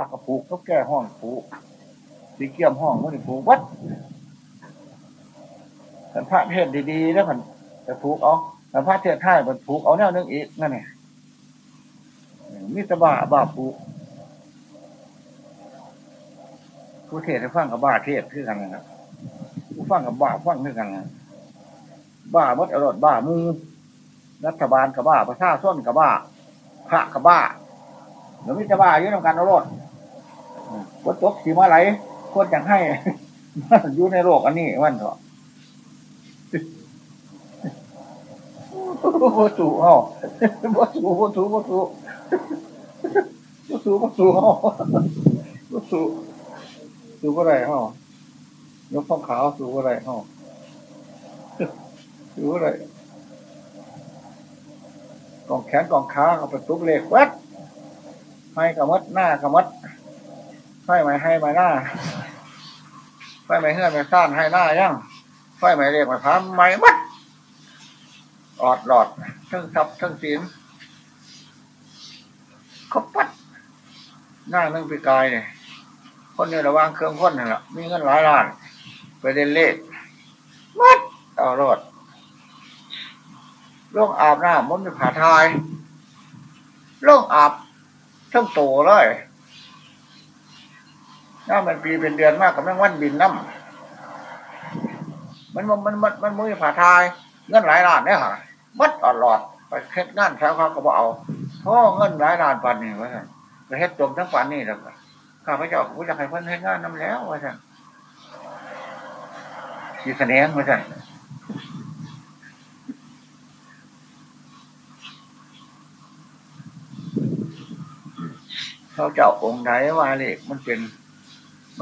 ากระผูกก็แก้ห้องผูกสีเกี่ยมห้องมันผูกวัดสันพระเทศดีๆแล้วมันจะผูกเอาสันพระเทศท่ายมันผูกเอาแนวนึงอีกนั่นไงมิตรบ้าบ้าผูกผู้เทศให้ฟังกับบ้าเทศคือกันนะครับผู้ฟังกับบ้าฟังคือกันนะบ้าวัดอรรถบ้ามือรัฐบาลกับบ้าประชาชนกับบ้าพระกับบ้าหรือมิตรบ้าอยู่ในการอรรถ วัดตกสีมาไหลโควรจะให้อยู่ในโลกอันนี้วันเถอะวัตถุเฮาวัตถุวัตถุวัตถุวัตถุวัตถุเฮาวัตถุสูอะไรเฮายกท้องขาวสูอะไรเฮาสูอะไรกองแขนกองขาเอาไปตุกเล็กวัดให้กับมัดหน้ากับมัด ไฟไหมให้ไหมหน้าไฟไหมเฮือนไหมซ่านให้หน้ายังไฟไหมเรียกไหมพามไหมมัดออดหลอดทั้งทับทั้งศีลเขาปัดหน้านึ่งปีกายเนี่ยคนเนี่ยระวางเครื่องคนนี่แหละมีเงินหลายล้าน ไปเล่นเลขมัดเอารถล่องอาบน้ำมันมีผาทายล่องอาบทั้งโตเลย น้ามันปีเป็นเดือนมากกับแมงวันบินน้ำมันมันมันมันมือผาทายเงินหลายล้านเนี่ยค่ะมัดอดหลอดไปเฮ็ดงานแถวเขาก็บเอาเพราะเงินหลายล้านปันนี่วะท่านไปเฮ็ดจมทั้งปันนี่แล้วข้าพเจ้าผู้จะให้เพิ่นเฮ็ดงานน้ำแล้ววะท่านสีแสดงวะท่านเขาเจ้าองค์ไหนว่าเลขมันเป็น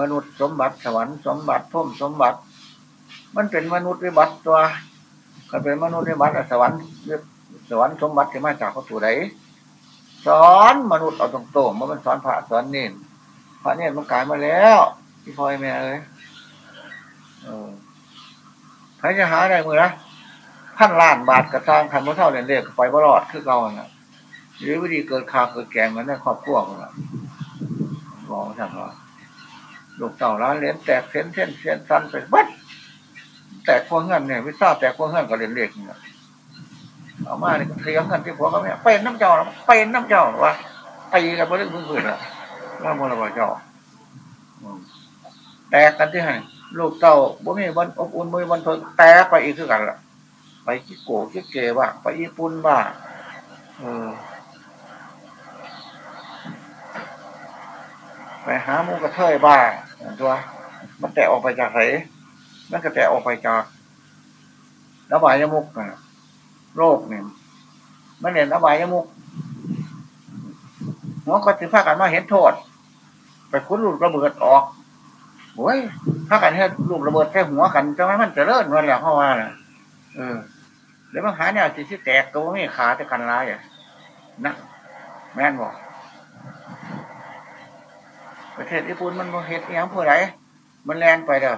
มนุษย์สมบัติสวรรค์สมบัติพุ่มสมบัติ มันเป็นมนุษย์วิบัติตัวก็เป็นมนุษย์วิบัติสวรรค์สวรรค์สมบัติที่มาจากพระตัวไหนสอนมนุษย์เอาตรงๆมันสอนพระสอนเน้นพระเน้นมันกลายมาแล้วที่พ่อยแม่เลยเออใครจะหาได้มือนะพันล้านบาทกระซังคันว่าเท่าเรียนเรียกไปบรอดคือเราเนี่ยหรือวิธีเกิดขาเกิดแกงมันในครอบครัวมันบอกสั่งว่า ลูกเต่าร้านเลี้ยนแตกเส้นเส้นเส้นสั้นไปบัดแตกพวงเงินเนี่ยวิซ่าแตกพวงเงินก็เรียนเรียกเนี่ยเอามาเนี่ยเลี้ยงกันที่ผัวเขาเนี่ยเป็นน้ำเจ้าเป็นน้ำเจ้าว่าตีกันไปเรื่องพื้นๆละว่าโมลบเจ้าแตกกันที่ไหนลูกเต่าบ่มีวันอบอุ่นมือวันเพิ่งแตกไปอีกคือกันล่ะ ไปคิโก้คิเกบ้างไปญี่ปุ่นบ้างเออ ไปหามูกระเทยบ้าตัว มันแตะออกไปจากไหนมันก็แตะออกไปจากระบายยมุกโรคเนี่ยมันเห็นระบายยมุกหัวก็ถึงพากันมาเห็นโทษ ไปคุ้นลูกระเบิดออกโอ้ยพากันให้ลูกระเบิดแค่หัวกันจะไมมันจะเลิ่นวันแล้วเข้ามาน่ะเออแล้วมันหาเนี่ยที่แตกตัวไม่ขาจะกันร้ายอะนะแม่นบอก ประเทศญี่ปุ่นมันเหตุอย่างผู้ใดมันแรงไปเด้อ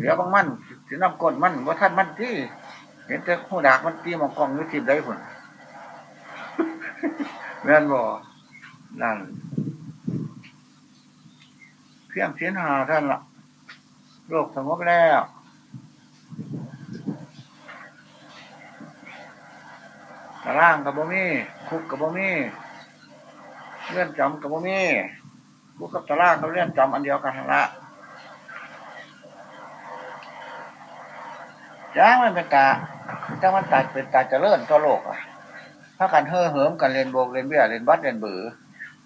เดี๋ยวบางมันถึงน้ำก้นมันว่าท่านมันที่ เห็นแต่หูดากมันตีมองกล้องนึกทิพได้ผลแม่นบ่นั่นเพียงเสียนหาท่านละโรคสงบแล้วตารางกับบ่มีคุกกับบ่มีเลื่อนจำกับบ่มี คุกกับตารางกับเลื่อนจำอันเดียวกันละจ้างมันเป็นตาจ้างมันตาเป็นตาจะเลื่อนตัวโลกอะถ้ากันเฮ่อเหิมกันเรียนโบกเรียนเบี้ยเรียนบัดเรียนเบือ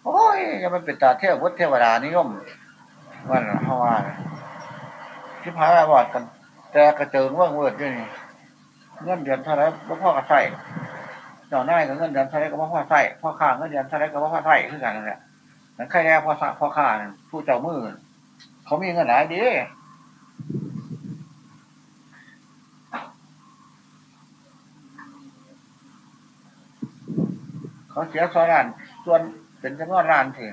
โอ้ยจะมันเป็นตาเทววุฒเทวดานิยมวันเพราวาที่พายบอดกัน แต่กระเจิงว่างเวิร์ดด้วยนี่เงินเดือนเท่าไรพ่อกระใส่เจ้าหน้ากับเงินเดือนเท่าไรก็พ่อใส่พ่อข้างเงินเดือนเท่าไรก็พ่อใส่คือกันนั่นแหละ นั่นใครแน่พ่อพ่อข้าผู้เจ้ามือเขามีเงินหลายดีเขาเสียสอยล้านส่วนเป็นจำนวนล้านสิ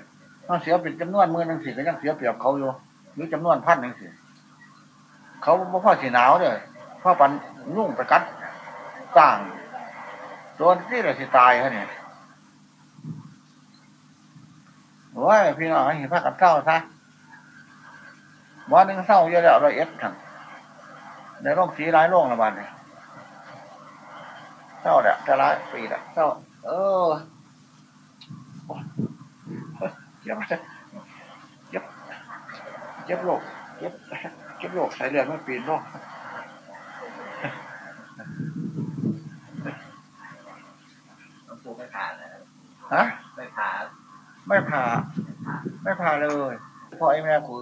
เขาเสียเป็นจำนวนมือหนึ่งสิก็ยังเสียเปรียบเขาอยู่หรือจำนวนพันหนึ่งสิเขาไม่พ่อสีหนาวเลยพ่อปันนุ่งไปกัดต่างโดนที่เราสิตายเขาเนี่ย โอ้ยพี่น้องเห็นพระกับเศร้าซะวันหนึ่งเศร้าเยอะแล้วเราเอฟถังในโรคสีร้ายโรคระบาดเนี่ยเศร้าแหละจะร้ายปีละเศร้าเออเจ็บเจ็บเจ็บโรคเจ็บเจ็บโรคใส่เลือดไม่ปีนโรค ต้องปูไม่ผ่านนะ ฮะ ไม่ผ่าน ไม่ผ่า ไม่ผ่าเลยพ่อไอ้แม่ขุ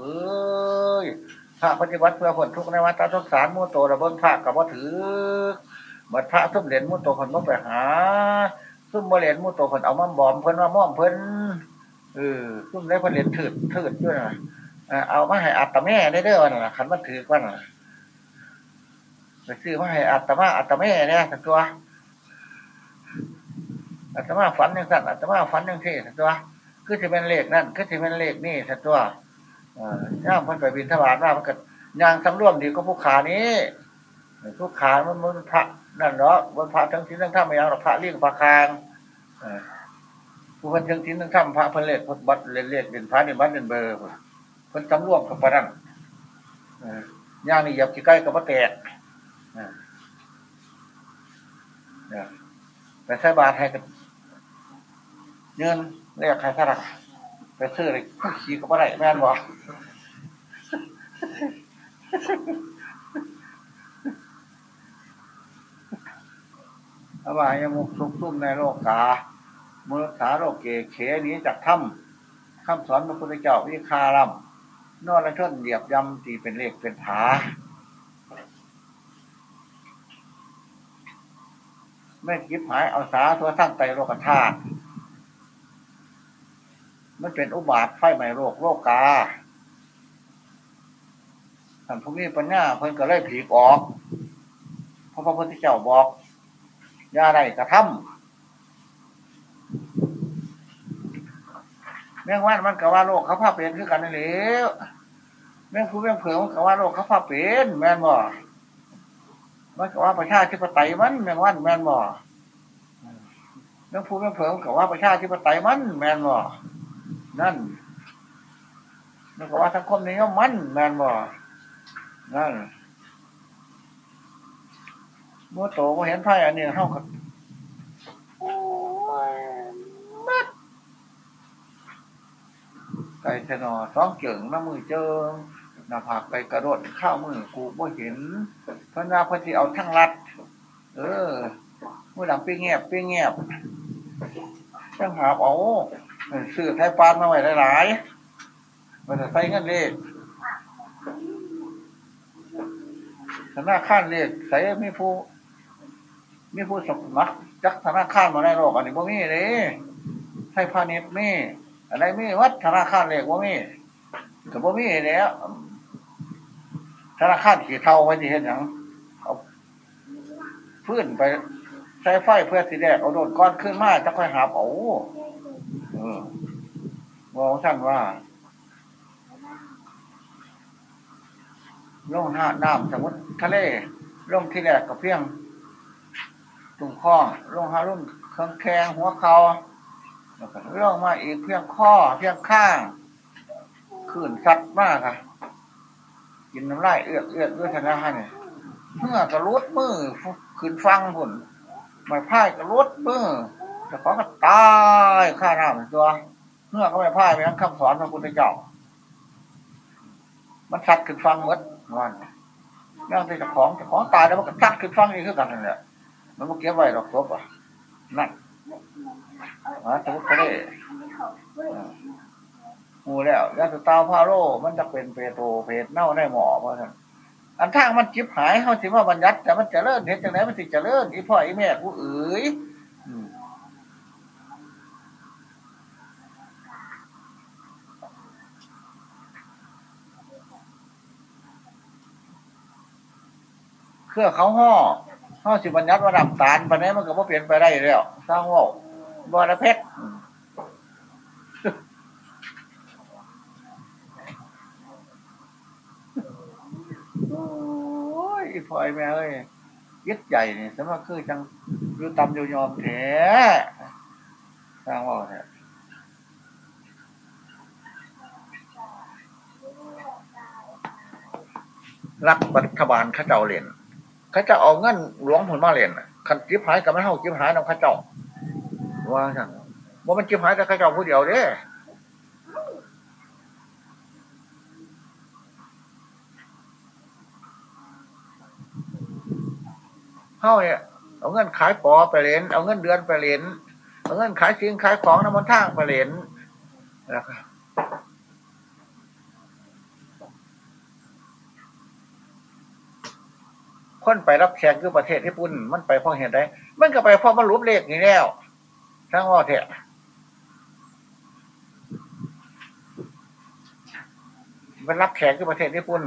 ยพระปฏิวัติเพื่อผลทุกในวัฏทุกสารมู่โตระเบิดพระกับว่าถือบัดพระซุ่มเหรียญมู่โตคนมาไปหาซุ่มโมเหรียญมู่โตคนเอามาบอมเพิ่นว่าม่อมเพิ่นเออซุ่มได้เพิ่นเหรียญถืดถืดด้วยนะเออเอามาให้อัตแม่ได้เด้อวะนะขันมันถือว่าน่ะไปซื้อมาให้อัตมาอัตแม่เนี่ยสักตัวอัตมาฝันยังสั่นอัตมาฝันยังเท่สักตัว คือจะเป็นเลขนั่นคือจะเป็นเลขนี่สักตัวย่างพันไปบินทบาทว่ามันก็ยางสำรวมดีก็ผู้ขานี้ผู้ขามันมันพระนั่นเนาะบนพระทั้งทิ้นทั้งท่าไม่ยังหรอกพระเลี้ยงพระคางผู้คนทั้งทิ้นทั้งท่าพระเพิ่นเลขพบัตรเลขเลขเด่นพระเด่นบัตรเด่นเบอร์พิ่นสำรวมกับพระนั่นย่างนี่หยับขี้ใกล้กับพระแตกไปใส่บาตรให้กับเงิน เรียกใครสักไปซื้อเลยขี่ก็ไม่ได้แม่นบอกอบายมุกทุกทุ่มในโลกกามุสาโลกเกเขนี้จากถ้ำคำสอนพระพุทธเจ้าวิคารัมนอนละชนเหยียบยำตีเป็นเลขเป็นผาไม่คิดหายเอาสาตัวทั้งไตโลกธาตุ มันเป็นอุบาทไฟไหม้โรคโรคกาท่านผู้มีปัญญาเพิ่นก็เลยผีออก เพราะพระพุทธเจ้าบอกยาไรกระทำแม่งว่านมันก็ว่าโรคเขาพาเป็นคือกันนั่นแหละแม่งผู้แม่งเผือมันก็ว่าโรคเขาพาเป็นแม่นบ่มันก็ว่าประชาธิปไตยมันแม่งว่านแม่นบ่แม่งผู้แม่งเผือมันก็ว่าประชาธิปไตยมันแม่นบ่ นั่นมันก็ว่าสังคมนี้มันแมนบ่นั่นเมื่อโตก็เห็นไพ่อันนี้เข้ากับโอ้ยมัดไก่ชนอสองเกิ่งน้ำมือเจิงหน้าผากไปกระโดดข้าวมือกูบ่เห็นพระนาพที่เอาทั้งรัด เออเมื่อหลังปีเงียบปีเงียบจังหาเอา ซื้อไทยปานมาไว้หลายๆมันจะใส่เงินเลขธนาคารเลขใส่มีผู้มีผู้สมัครจักธนาคารมาในโลกอันนี้บ่มีเลยไทยพาณิชย์มีอะไรมีวัดธนาคารเลขบ่มีก็บ่มีแล้วธนาคารขี่เท่าไว้ที่เห็นอย่างเอาพื้นไปใช้ไฟเพื่อสีแดงเอาโดนก้อนขึ้นมาจะค่อยหาเอา มองท่านว่าลงห้าน้ำสมมติทะเลลงที่แรกกับเพียงตุ่มข้อลงหาลุ่มเครื่องแขงหัวเขาลงมาอีกเพียงข้อเพียงข้างขื่นสัตว์มากค่ะ กินน้ำลายเอือกเอือกด้วยธนาคารเนี่ยเมื่อกระลุดมือขึ้นฟังผลไม่พ่ายกระลุดมือแต่ขอก็ตายข้าน้ำตัว เมื่อก็ไม่พ่ายไปทั้งคำสอนพระพุทธเจ้า มันสัตว์ขึ้นฟังมดวันเรื่องที่จะของจะของตายแล้วมันก็สัตว์ขึ้นฟังนี่คือกันนั่นแหละมันไม่เก็บไว้หรอกครบอะนั่นมาทุกทะเลหูแล้วยาสตาพาโรมันจะเป็นเปโตเพดเน่าได้หมอเพราะฉะนั้นอันทางมันจิบหายเขาสิว่าบัญญัติแต่มันจะเลิ่นเห็นจังไหนมันสิจะเลิ่นอีพ่ออีแม่กูเอ๋ย เครื่อเขาห่อห่อสิบัญญัติว่าน้ำตาลปันนี้มันก็บ่เปลี่ยนไปได้แล้วสร้างว่าบอระเพ็ดโอ้ยพลอยแม่เอ้ยยึดใหญ่เนี่ยสมมติคือจังรูตำโยยอมแท้สร้างว่าเนี่ยรับบัฐบาลข้าเจ้าเหรียญ ข้าเจ้าเอาเงินหลวงผลมาเรียนคันจิบหายกับไม่เท่าจิบหายน้ำข้าเจ้าว่าสั่งว่ามันจิบหายแต่ข้าเจ้าผู้เดียวเด้เฮ้าเนี่ยเอาเงินขายปอไปเหรียนเอาเงินเดือนไปเหรียนเอาเงินขายสิ่งขายของน้ำมันทางไปเหรียนแล้วก็ คนไปรับแขกคือประเทศญี่ปุ่นมันไปเพราะเหตุใดมันก็ไปเพราะมันรูปเลขนี่แล้วทั้งว่าเถอะมันรับแขกคือประเทศญี่ปุ่น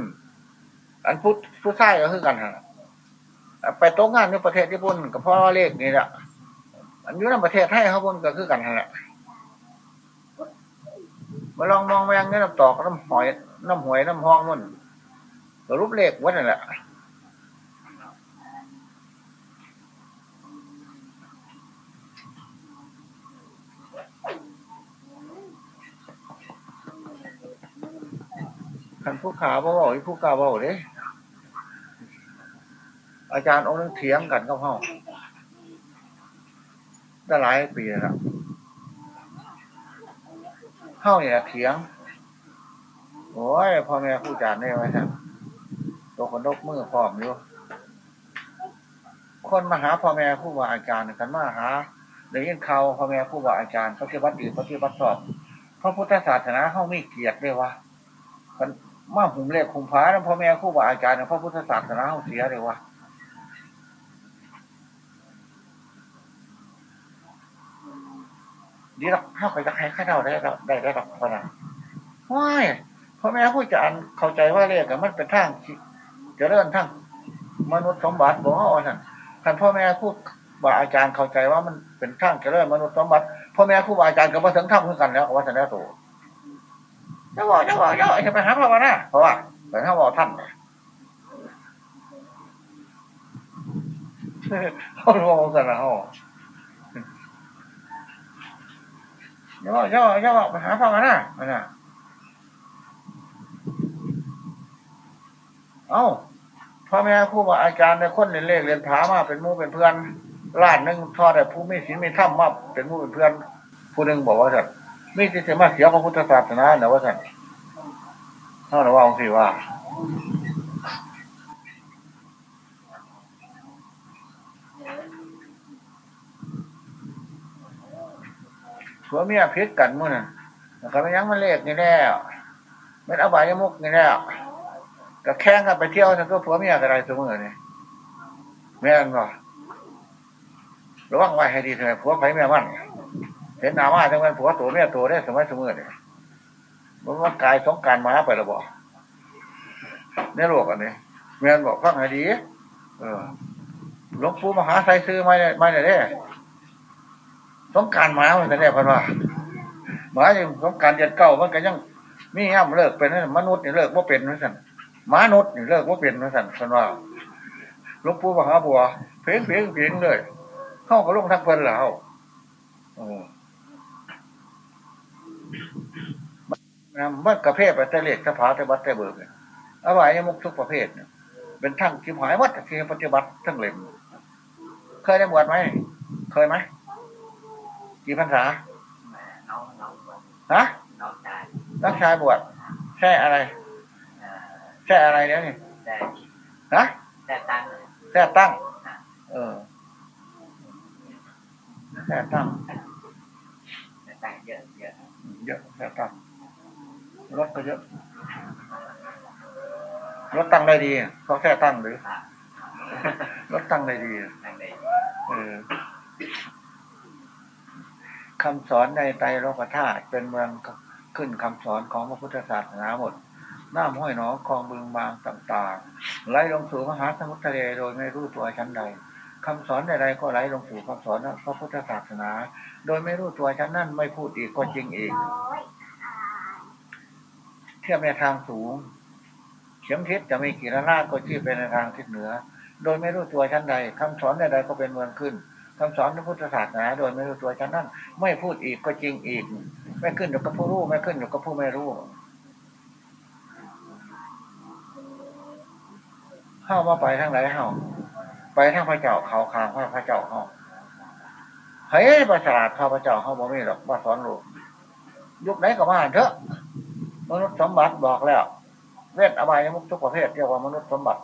อันพุทธผู้ชายก็คือกันฮะไปโต๊ะงานในประเทศญี่ปุ่นก็เพราะเลขนี่แหละอันนี้ในประเทศไทยเขาบนก็คือกันแหละมาลองมองแมงนี่น้ำตอกน้ำหอยน้ำหวยน้ำห้องมันรูปเลขวัดนั่นแหละ ขันผู้ขาบ่าวผู้กาบ่าวเด้อาจารย์องค์นึงเถียงกันกับเขาได้หลายปีแล้วเข้าเนี่ยเถียง โอ้ยพ่อแม่ผู้จารได้ไว้ท่านตัวคนนกมือพร้อมอยู่คนมาหาพ่อแม่ผู้ว่าอาจารย์กันมาหาได้ยินข่าพ่อแม่ผู้ว่าอาจารย์ปฏิบัติดีปฏิบัติสอบพระพุทธศาสนาเข้าไม่เกียรติเลยวะ มันมาหุ่มเล็กหุ่มฟ้าแล้วพ่อแม่ผู้ว่าอาจารย์พระพุทธศาสนาเขาเสียเลยวะดีหรอกถ้าไปจะให้ข้าเราได้ได้ได้หรอกพนันว้ายพ่อแม่ผู้จารย์เข้าใจว่าเรียกมันเป็นทางจะเริ่มทางมนุษย์สมบัติบอกว่าท่านท่านพ่อแม่ผู้บาอาจารย์เข้าใจว่ามันเป็นทางจะเริ่มมนุษย์สมบัติพ่อแม่ผู้บาอาจารย์ก็มาถึงทำเหมือนกันแล้วว่าท่านแล้วตัว จะบอกจะบอกจะบอกจะไปหาพ่อมานะเพราะว่าแต่ถ้าบอกท่านเขาบอกกันนะเขาย่อย่อย่อไปหาฟังกันนะมันน่ะเอ้าพ่อแม่ครูบาอาจารย์ในคนเรียนเลขเรียนถามาเป็นมู่เป็นเพื่อนล้านหนึ่งทอดแต่ผู้ไม่ศีลไม่ถ้ำมาเป็นมู่เป็นเพื่อน ผู้หนึ่งบอกว่าสัตว์ ไม่จะเสียมาเสียพระพุทธศาสนาเนี่ว่าสัตว์เท่านั้นว่าองค์สิว่าผัวเมียพิษกันมุ่นน่ะก็ไม่ยั้งมันเลขนี่แล้วไม่เอาใบยมุกนี่แล้วก็แข่งกันไปเที่ยวทั้งก็ผัวเมียกันอะไรเสมอเนี่ยแม่นบ่ระวังไว้ให้ดีเถอะผัวไผ่แม่มัน เห็นหนามาจังมันผัวตัวเมียตัวได้สมัยเสมอเนี่ยมันว่ากายสองการมาไปแล้วบ่เนี่ยโลกอันนี้แม่นบอกฟังให้ดี เออหลวงปู่มหาไซซื้อไม่ได้ไม่ได้เด้ต้องการหมาเหมือนกันเนี่ยพันว่าหมาอย่างต้องการเดือนเก่ามันก็ยังมีห้ามเลิกเป็นมนุษย์นี่เลิกว่าเป็นนั่นสันมนุษย์นี่เลิกว่าเป็นนั่นสันพันว่าหลวงปู่มหาบัวเพียงเพียงเพียงเลยเข้ากับลงทักเพิ่นแล้ว มันกระเพาะไปแต่เล็กสะพาแต่บัดแต่เบิกเอาไว้ยมุกทุกประเภทเนี่ยเป็นทั้งทิมหายวัดที่ปฏิบัติทั้งเล่มเคยได้บวชไหมเคยไหมกี่พรรษาน้องน้องบวชฮะน้องชายนักชายบวชแช่อะไรเอ่อแช่อะไรเนี่ยนี่แต่ฮะแต่ตั้งแช่ตั้ง เออแช่ตั้งแต่ตั้งเยอะเยอะเยอะแช่ตั้ง รถก็เยอะรถตั้งได้ดีเขาแช่ตั้งหรือรถตั้งได้ดีเออคำสอนในไตรโลกธาตุเป็นเมืองขึ้นคำสอนของพระพุทธศาสนาหมดน้ำห้อยหนองคลองบึงบางต่างๆ ไหลลงสู่มหาสมุทรทะเลโดยไม่รู้ตัวชั้นใดคำสอนใดๆก็ไหลลงสู่คำสอนพระพุทธศาสนา โดยไม่รู้ตัวชั้นนั้นไม่พูดอีกก็จริงอีก เทียบในทางสูงเข็มทิศจะมีกี่ระนาดก็ชี้ไปในทางทิศเหนือ โดยไม่รู้ตัวชั้นใดคำสอนใดๆก็เป็นเมืองขึ้นคำสอนพระพุทธศาสนาโดยไม่รู้ตัวชั้นนั้น ไม่พูดอีกก็จริงอีก ไม่ขึ้นอยู่กับผู้รู้ไม่ขึ้นอยู่กับผู้ไม่รู้เข้ามาไปทางไหนเข้าไปทางพระเจ้าเขาคางพระพระเจ้าเข้าเฮ้ยประสาทพระพระเจ้าเข้าบ่มีหรอกว่าสอนลูกยุคไหนก็มาเถอะ มนุษย์สมบัติบอกแล้ว เวทอบายมุกทุกประเภทเรียกว่ามนุษย์สมบัติ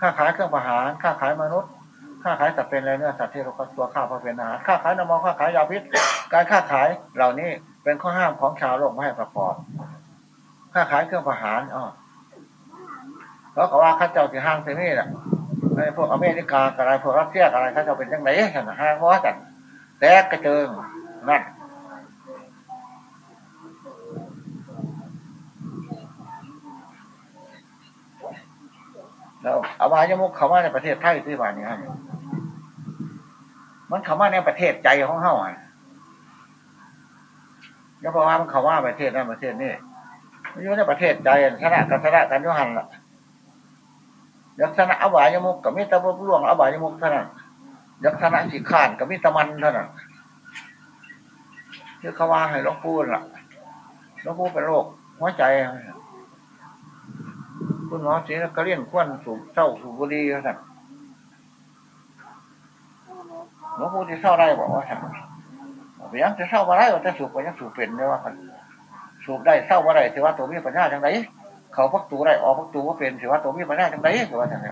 ค่าขายเครื่องประหารค่าขายมนุษย์ค่าขายสัตว์เป็นอะไรเนื้อสัตว์ที่เราตัวข้าวพอเป็นอาหารค่าขายน้ำมันค่าขายยาพิษ การค่าขายเหล่านี้เป็นข้อห้ามของชาวโลกไม่ให้ประกอบค่าขายเครื่องประหารอ๋อเพราะว่าข้าเจ้าที่ห้างเซมี่น่ะไอ้พวกอเมริกาอะไรพวกรัสเซียอะไรข้าเจ้าเป็นยังไงฉันห้างว่าจันแตกกระเจิงนั่น แล้วอบายมุกเขาว่าในประเทศไทยที่บ้านนี้ฮะมันเขาว่าในประเทศใจของเฮาอะแล้วเพราะว่ามันเขาว่าประเทศนั้นประเทศนี้มันอยู่ในประเทศใจชนะกันชนะกันยุหันล่ะยักษณะอบายมุกกับมิตรบุร่วงอบายมุกเท่านั้นยักษณะสีขานกับมิตรมันเท่านั้นที่เขาว่าให้หลวงปู่ล่ะหลวงปู่เป็นโรคหัวใจ คุณหมอศรีก็เลี้ยงควนสูบเศร้าสูบบุหรี่ท่านหลวงปู่ที่เศร้าได้บอกว่าท่านไปยังจะเศร้ามาได้ว่าจะสูบไปยังสูบเป็นได้ว่ากันสูบได้เศร้ามาได้ถือว่าตัวมีปัญญาจังไรเขาพักตูได้ออกพักตูว่าเป็นถือว่าตัวมีปัญญาจังไรถือว่าจังไร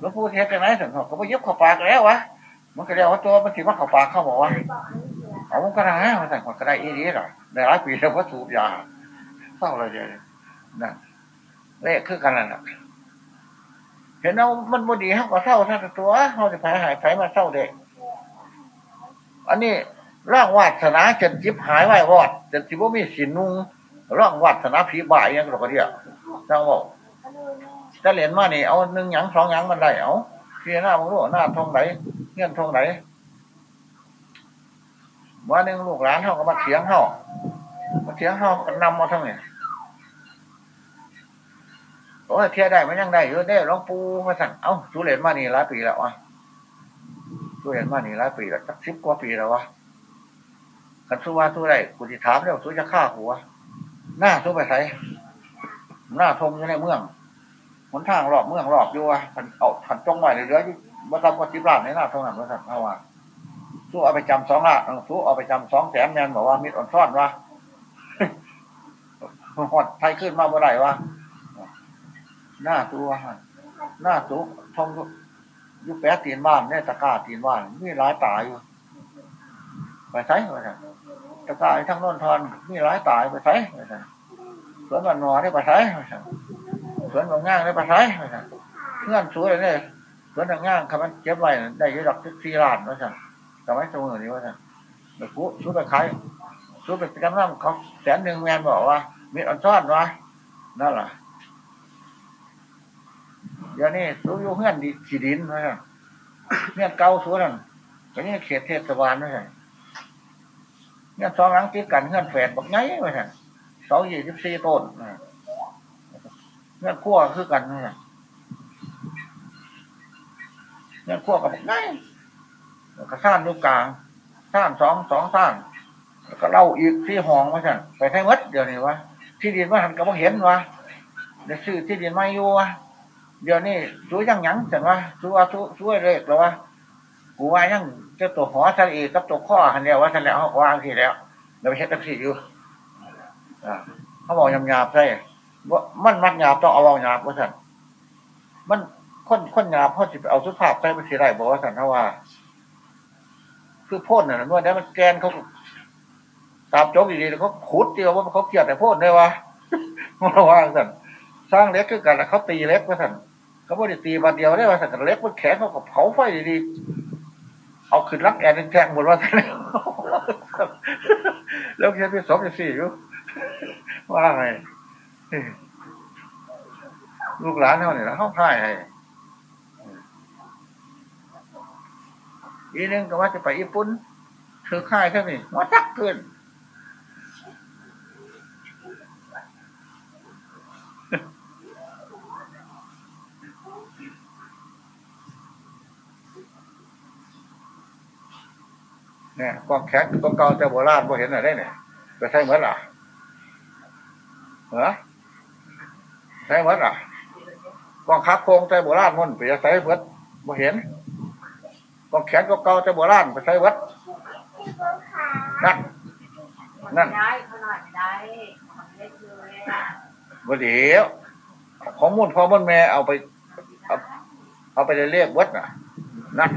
หลวงปู่เทศจังไรถึงเขาไปยึดเข้าปากแล้ววะมันก็เรียกว่าตัวมันถือว่าเข้าปากเขาบอกว่าเอามันก็ได้มาแต่งมันก็ได้อีนี้หรอในหลายปีแล้วว่าสูบยาเศร้าเลยเลยนั่น เลขคือกันนั่นแหละเห็นเอามันบดีเขาก็เศร้าท่านตัวเขาจะแพ้หายแพ้มาเศร้าเด็ก อันนี้ร่างวาสนาจ็ดจิบหายไหววอดจ็ดจิบว่ามีสินนุงร่างวาสนาผีบ่ายยังกระเดียจังบอกจะเหรียญมานี่เอาหนึ่งหยังสองหยังมันได้เอาเพียหน้ามึงรู้หน้าทองไหนเงี้ยทองไหนว่าหนึ่งลูกหลานเขาก็มาเถียงเขามาเถียงเขาก็นำมาทั้งนี้ โอ้ยเทียได้มันยังได้อยู่ได้หลวงปู่มาสั่งเอ้าสูเหรียญมานี่หลายปีแล้วอะสูเหรียญมานี่หลายปีแล้วสักสิบกว่าปีแล้ววะขันสู้ว่าสู้ได้กูจะถามแล้วสู้จะฆ่าหัว หน้าสู้ไปใส่หน้าทงอยู่ในเมืองหนทางรอบเมืองรอบอยู่วะขันเอาขันจงไว้เหลืออยู่มาทำกับสิบล้านในหน้าทงนั้นมาสั่งเอาว่าสู้เอาไปจำสองล้านสู้เอาไปจำสองแสนแมนบอกว่ามิดอ่อนซ่อนวะหดไทยขึ้นมาเมื่อไหร่วะ หน้าตัวหน้าตัวทองยุแปะตีนบ้านเนี่ยตะกาตีนบ้านมีร้ายตายอยู่ไปใช้ไปใช้ตะกาทั้งน้นทอนมีร้ายตายไปใช้ไปใช้สวนบันนอได้ไปใช้ไปใช้สวนบางง่างได้ไปใช้ไปใช้เงื่อนสวยเลยสวนบางง่างคำมันเก็บไว้ได้ยี่ดอกสี่ล้านไปใช่ทำไมตรงนี้ว่าใช่ไปกู้ซื้อไปขายซื้อไปกำลังเขาแสนหนึ่งแมนบอกว่ามีอันซ่อนวะนั่นแหละ ดี๋ยวนี้สูอยู่เงื่อนดีขีดินนะเงื่อนเก่าสูนั่นก็นี่เขตเทศบาลนะเงื่อนสองหลังติดกันเงื่อนแฝดบอกไงวะเสายี่สิบสี่ต้นเงื่อนขั้วคือกันนะเงื่อนขั้วกับบอกไงก็ซ่านลูกกลางซ่านสองสองซ่านก็เล่าอีกที่ห้องมาสั่นไปไทยมัดเดี๋ยวนี้วะที่ดินว่าหันก็บ่เห็นวะเดี๋ยวซื้อที่ดินไม่อยู่วะ เดี๋ยวนี้ช่วยยังยังแต่ว่าช่วยช่วยเลยแล้วว่ากูว่ายังจะตัวหัวทะเลกับตัวข้อหันเดียวว่าทันแล้ววางทีแล้วเดี๋ยวไปเช็ดตักสีอยู่เขาบอกยำหยาบใช่ว่ามันมัดหยาบต้องเอาเอาหยาบว่าสันมันคนคนหยาบเขาจะเอาสุภาพใส่ไปสีไรบอกว่าสันเท่าว่า คือพ่นน่ะนวดได้มันแกนเขาตามโจกดีๆแล้วเขาขุดเดียวว่าเขาเกลียดแต่พ่นได้วะมันว่าสันสร้างเล็กคือกันเขาตีเล็กว่าสัน เขาไม่ได้ตีมาเดียวได้ว่าสันเล็กมันแข็งเขาก็เผาไฟดีๆเอาขึ้นรักแอนแทงหมดว่าสันแล้วแค่พี่สองพี่สี่อยู่ว่าไงลูกหลานเขาเนี่ยเขาพ่ายให้อีนึงก็ว่าจะไปญี่ปุ่นถือค่ายเท่นี้ว่าจักเกิน เนี่ยกองแขนกองเก่าแต่โบราณโบเห็นอะไรเนี่ยไปใช่เหมือนอะเหรอใช่เหมือนอะกองขาโครงใจโบราณมันไปใส่เบิดบ่เห็นกองแขนก็เก่าใจโบราณไปใส่เบิดนั่นนั่นไม่ได้เขาหน่อยไม่ได้ทำได้เลยอะบ่เดี๋ยวของมุ่นพ่อมุ่นแม่เอาไป เอาเอาไปเรียกเบิดน่ะนั่น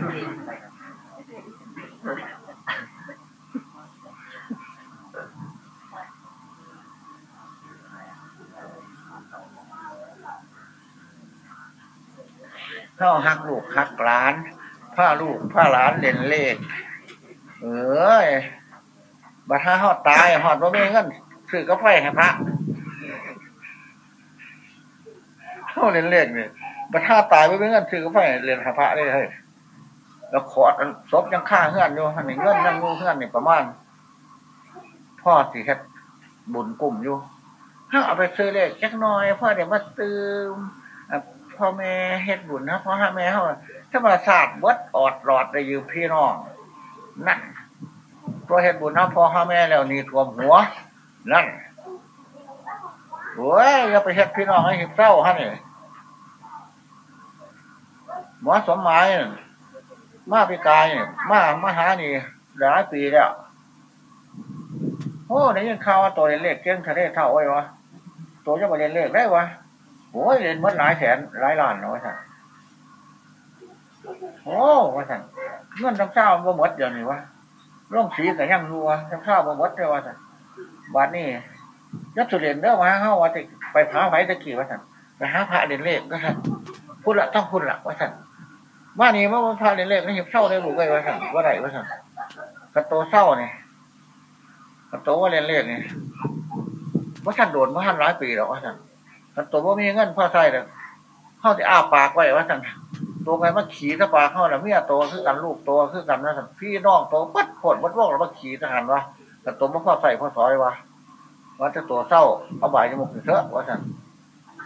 เข้าหักลูกหักหลานผ้าลูกผ้าหลานเล่นเลขเอ้ยบัดถ้าหอดตายหอดว่าไม่เงินซื้อกาแฟให้พระเข้าเล่นเลขเนี่ยบัดถ้าตายว่าไม่เงินซื้อกาแฟเล่นให้พระได้เลยแล้วขอดศพยังฆ่าเฮือนอยู่หันนี่เงินยังงูเฮือนนี่ประมาณพ่อสิเฮ็ดบุญกลุ่มอยู่ถ้าเอาไปซื้อเลขจักน่อยพ่อเดี๋ยวมาเตืม พ่อแม่เฮ็ดบุญนะพ่อหาแม่เขาถ้ามาศาสตร์วัดออดหลอดได้อยู่พี่น้องนั่นตัวเห็ดบุญนะพอห้าแม่แล้วนี่ท่วมหัว นั่นโอ้ยอย่าไปเห็ดพี่น้องให้เห็ดเศร้าฮะนี่หมอสมหมายมาพิกายนี่มามาหานี่หลายปีแล้วโอ้ได้ยินข่าวว่าตัวเรียนเลขเก่งทะเลเท่าไว้วะตัวจะมาเรียนเลขได้วะ โอ้ยเรียนหมดหลายแสนหลายล้านเนาะวะท่านโอ้วะท่านเงินทำเช้าบ่หมดเดี๋ยวนี้วะร่องสีกับยังรัวทำเช้าบ่หมดเลยว่าสันบาดนี้ยับสุเรียนเด้อมาเฮาว่าจะไปหาไผตะกี้ว่าสันไปหาพระเด่นเลขก็สันพูดละต้องพูดละว่าสันบ้านนี้ว่าพระเด่นเลขนี่เห็บเศร้าได้หรือไงว่าสันว่าไรว่าสันกระโตเศร้าเนี่ยกระโตว่าเรียนเลขนี่ว่าสันโดนว่าสันหลายปีแล้วว่าสัน กระโตว่ามีเงินพ่อใส่เลยเข้าที่อ้าปากไว้ว่าสันตัวไงมาขี่ตะปาเข้าน่ะเมียโตคือกันลูกโตคือกันนะพี่น้องโตปัดโคตรวัดว่องแล้วมาขี่ทหารวะแต่ตัวมันพ่อใส่พ่อซอยวะว่าจะตัวเศร้าเอาบ่ายจมูกเถอะว่าสัน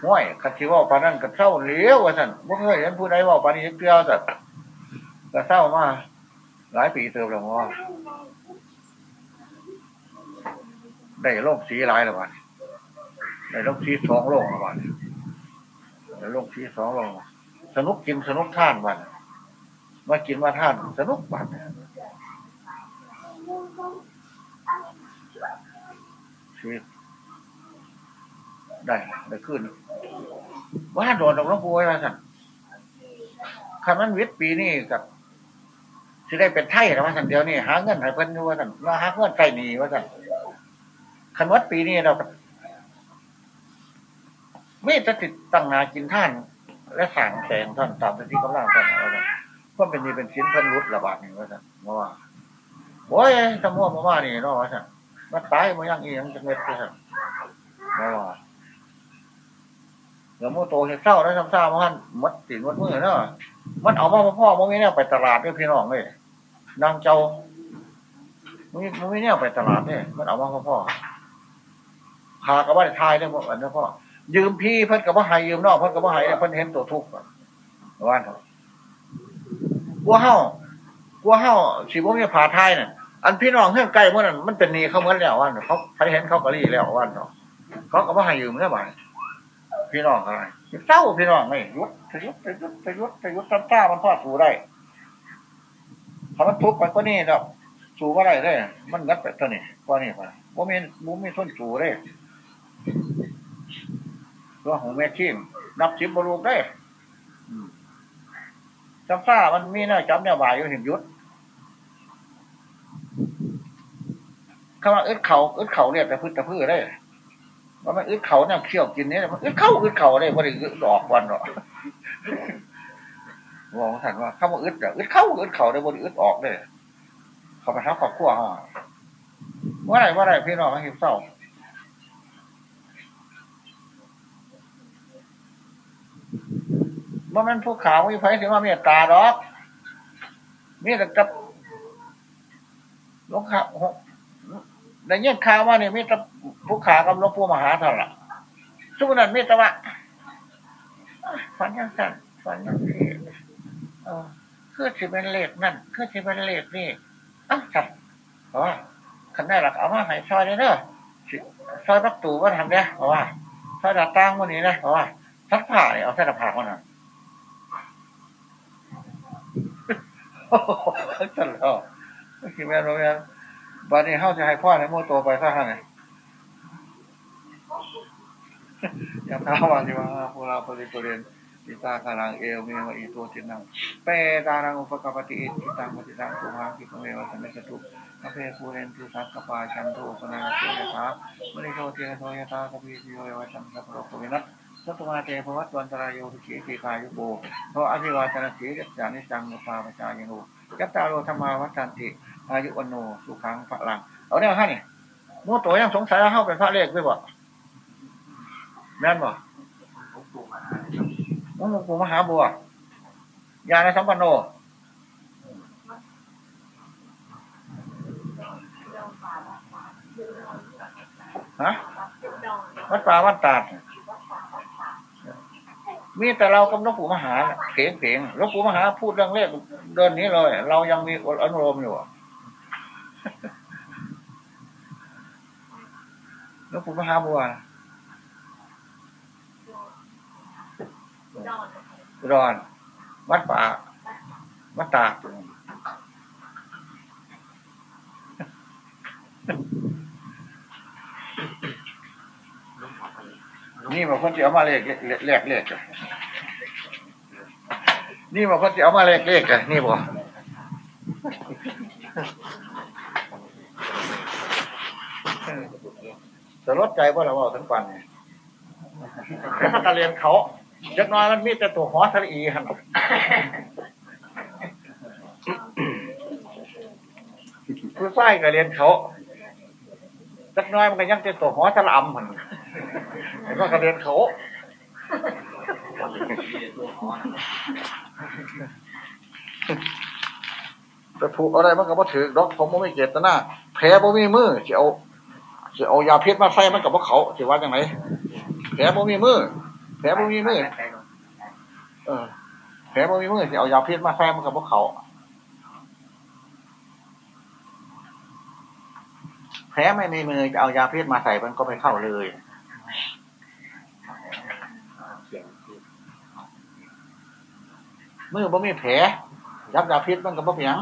ห้วยคันที่ว่าปานนั้นกับเศร้าเลี้ยวว่าสันบ่เคยเห็นผู้ใดว่าปานี้เกลียวแต่ก็เศร้ามาหลายปีเติมแล้วว่าได้โรคสีหลายแล้ววัน ได้โรคสีสองโรคแล้ววันได้โรคสีสองโรคสนุกกินสนุกท่านวันมากินมาท่านสนุกวันชีวิตได้ได้ขึ้นว่าโดนดอกน้องปูไว้มาสั่นคันมันวิทย์ปีนี้กับทีได้เป็นไทยนะว่าสั่นเดียวนี่หาเงินให้เพิ่นอยู่ว่าสั่นมาหาเงินใส่หนีว่าสั่นคันวัดปีนี้เรา ไม่จะติดตั้งนากินท่าน และสั่งแสงท่านตามที่กำลังท่านเอาไว้เพราะเป็นนี่เป็นชิ้นพิ่นรุดระบาดนี่ว่าสั่นมาว่าโอ้ยสมมติมาว่านี่เนาะว่าสั่นมันตายมันยังอีหยังจะเม็ดว่าสั่นมาว่าเดี๋ยวโมโตเห็นเศร้าแล้วทำเศร้ามันมัดติดมัดมือเนาะมันเอามาพ่อมันไม่เนี่ยไปตลาดด้วยพี่น้องเลยนางเจ้ามันมันไม่เนี่ยไปตลาดเนี่ยมันเอามาพ่อพากับว่าทายได้หมดอันนี้พ่อ ยืมพี่เพิ่นกับว่าหายยืมนอกเพิ่นกับว่าหายเพิ่นเห็นตัวทุกข์ว่านกลัวเฮากัวเฮาสิบ่มีผาทายน่ะ อันพี่น้องเฮือนใกล้เมื่อนั้นมันเป็นนีเขาเหมือนแล้วว่านเขาใครเห็นเขาก็รีแล้วว่านเนาะเขาก็บ่ให้ยืมเมื่อบ่ายพี่น้องอะไรเศร้าพี่น้องไม่ยุดจะยุดจะยุดจะยุดจะยุดตั้งต้ามันพอสู้ได้ถ้ามันทุกข์ไปก็นี่ดอกสู้ก็ได้เลยมันงัดไปตัวนี้กว่านี่ไปบ่มีบ่มีส้นสู้เลย ตัวของแม่ชีมนับสิบบรูกได้จำซ่ามันมีแนวจำแนวบ่ายอยู่เห็นยุดคำว่าอึดเขาอึดเขาเนี่ยแต่พื้นแต่พื้นได้ว่ามันอึดเขาเนี่ยเขี่ยวกินเนี่ยมันอึดเข้าอึดเขาได้บ่ได้อึดออกวันหรอกบอกท่านว่าคำว่าอึดอะอึดเข้าอึดเขาได้บ่ได้อึดออกได้เขาไปทับขอบขั้วห่อว่าไรว่าไรพี่น้องเขาเห็นเศร้า ว่ามันผู้ขาวมีไฟถึงว่ามีตาดอกมีแต่กับลวงข่าวในเงี้ยข่าวว่าเนี่มีแต่ผู้ขากับหลวงปู่มหาเท่านั้นสู้นั่นมีแต่ว่าฝันยังสั่นฝันยังนี่เออคือสิเป็นเลขนั่นคือสิเป็นเลขนี่อ้าวสั่นเพราะว่าขันได้หลักเอามาให้ซอยเลยเนอะซอยประตูว่าทำเนี่ยเพราะว่าซอยดาตั้งวันนี้นะเพราะว่าซักผ้าเนี่ยเอาแค่ตะผากมันน่ ตลอดคิดแม่รู้ยังบัดนี้เฮาจะให้พ่อในโมโตไปซะฮะเนี่ยยามท้าวานิวาภูราปริปุเรนติตาคารังเอวเมวะอีตัวทินังเปตานังอุปกปปติอิทิตังปฏิตังสุภาคิปเมวะสมิสตุพระเพภูเรนตุสักกปาชันโทปนาเตยถามณิโชเทโทยตากพีโยยวชันสัพโรกวินัส สัตมาเตภวัตวันตรายโยทุขีตีกายุโกเพราะอภิวาจนะสีกัจานิจังนุภาปจายโนยัตตาโรธรรมาวัฏันติอายุวันโนสุขังพระลัง เอาเนี่ยฮะนี่มูตัวยังสงสัยเข้าเป็นพระเลขด้วยบ่แม่นบ่หลวงปู่มหาบัวยาในสัมปันโนฮะวัดป่าวัดตาด มีแต่เรากับหลวงปู่มหาเพียงเพียงหลวงปู่มหาพูดเรื่องเลขเดินนี้เลย เรายังมีอนุโลมอยู่หลวงปู่มหาบัวอุดรวัดป่าวัดตาก นี่บอกคนที่เอามาเลขเลขเลขเลขอะนี่บอกคนที่เอามาเลขเลขอะนี่บอกจะลดใจว่าเราเอาทั้งปันเนี่ยการเรียนเขาเล็กน้อยมันมีแต่ตัวหอสลีหันคือไส้กับเรียนเขาเล็กน้อยมันก็ยังเป็นตัวหอสลามหัน เห็นว่าการเรียนเขาจะถูกอะไรมันก็บ่ถือดอกผมไม่เจตนาแพ้บ่มีมือจะเอาจะเอายาพิษมาใส่มันกับพวกเขาจะว่าจังไงแผลบ่มีมือแผลบ่มีมือเออแผลบ่มีมือจะเอายาพิษมาใส่มันกับพวกเขาแผลไม่มีมือจะเอายาพิษมาใส่มันก็ไม่เข้าเลย มือบ่มีแผลยับยาพิษมันก็บ่เพียง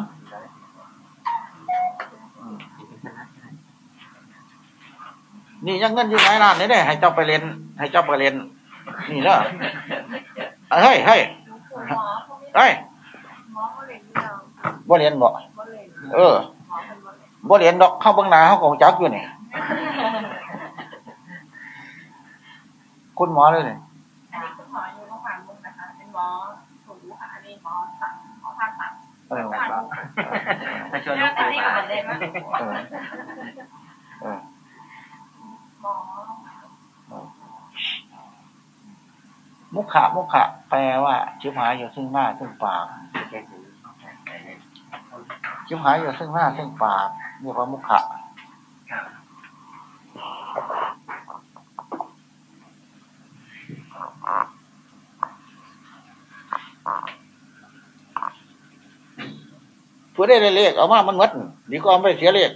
นี่ยังเงินอยู่ไหนล่ะนี่เด้ให้เจ้าไปเรียนให้เจ้าไปเรียนนี่เด้อเฮ้ยเฮ้ยเฮ้ยหมอเขาเรียนที่เราบ่เรียนบ่เออหมอเล่นบ่เรียนดอกเข้าเบื้องหน้าเขาของจักอยู่นี่ คุณหมอเลยนี่อันนี้คือหมออยู่โรงพยาบาลมุกนะคะ เป็นหมอถูค่ะ อันนี้หมอสัตว์หมอผ่าตัดเออถ้าชวนน้องอันปูนี้มาเหมือนเดิมไหมเออเออหมอมุขะมุขะแปลว่าชิบหายอยู่ซึ่งหน้าซึ่งปากชิบหายอยู่ซึ่งหน้าซึ่งปากเรียกว่ามุขะ เพื่อได้เลขเอามามันหมดดีกว่าไม่เสียเลข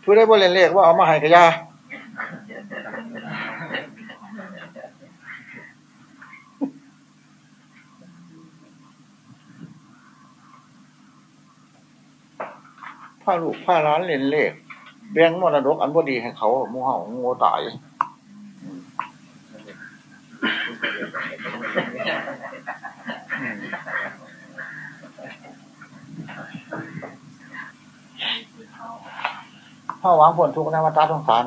เพื่อได้บ่เล่นเลขว่าเอามาให้กระยาผ้าลูกผ้าร้านเล่นเลขแบ่งมรดกอันบ่ดีให้เขาหมูเห่าหมูตาย ถ้าหวังผลทุกข์ในวัฏสงสาร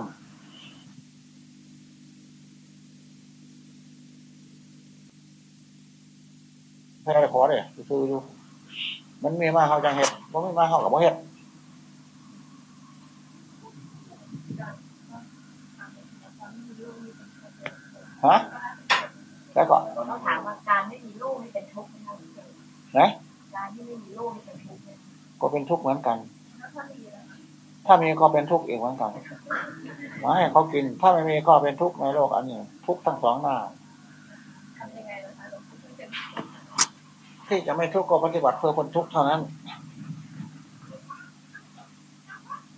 ให้ได้ขอเลยคืออยู่มันมีมาเขาจังเห็ดมันไม่มาเขากับบ่เห็ดฮะแล้วก็เขาถามว่าการไม่มีลูกนี่เป็นทุกข์ไหมคะนะการที่ไม่มีลูกนี่เป็นทุกข์ไหมก็เป็นทุกข์เหมือนกันแล้วถ้ามีล่ะ ถ้ามีก็เป็นทุกข์อีกเหมือนกันมาให้เขากิน ถ้าไม่มีก็เป็นทุกข์ในโลกอันนี้ ทุกข์ทั้งสองหน้าทำยังไงล่ะคะหลวงพ่อถึงจะที่จะไม่ทุกข์ก็ปฏิบัติเพื่อคนทุกข์เท่านั้น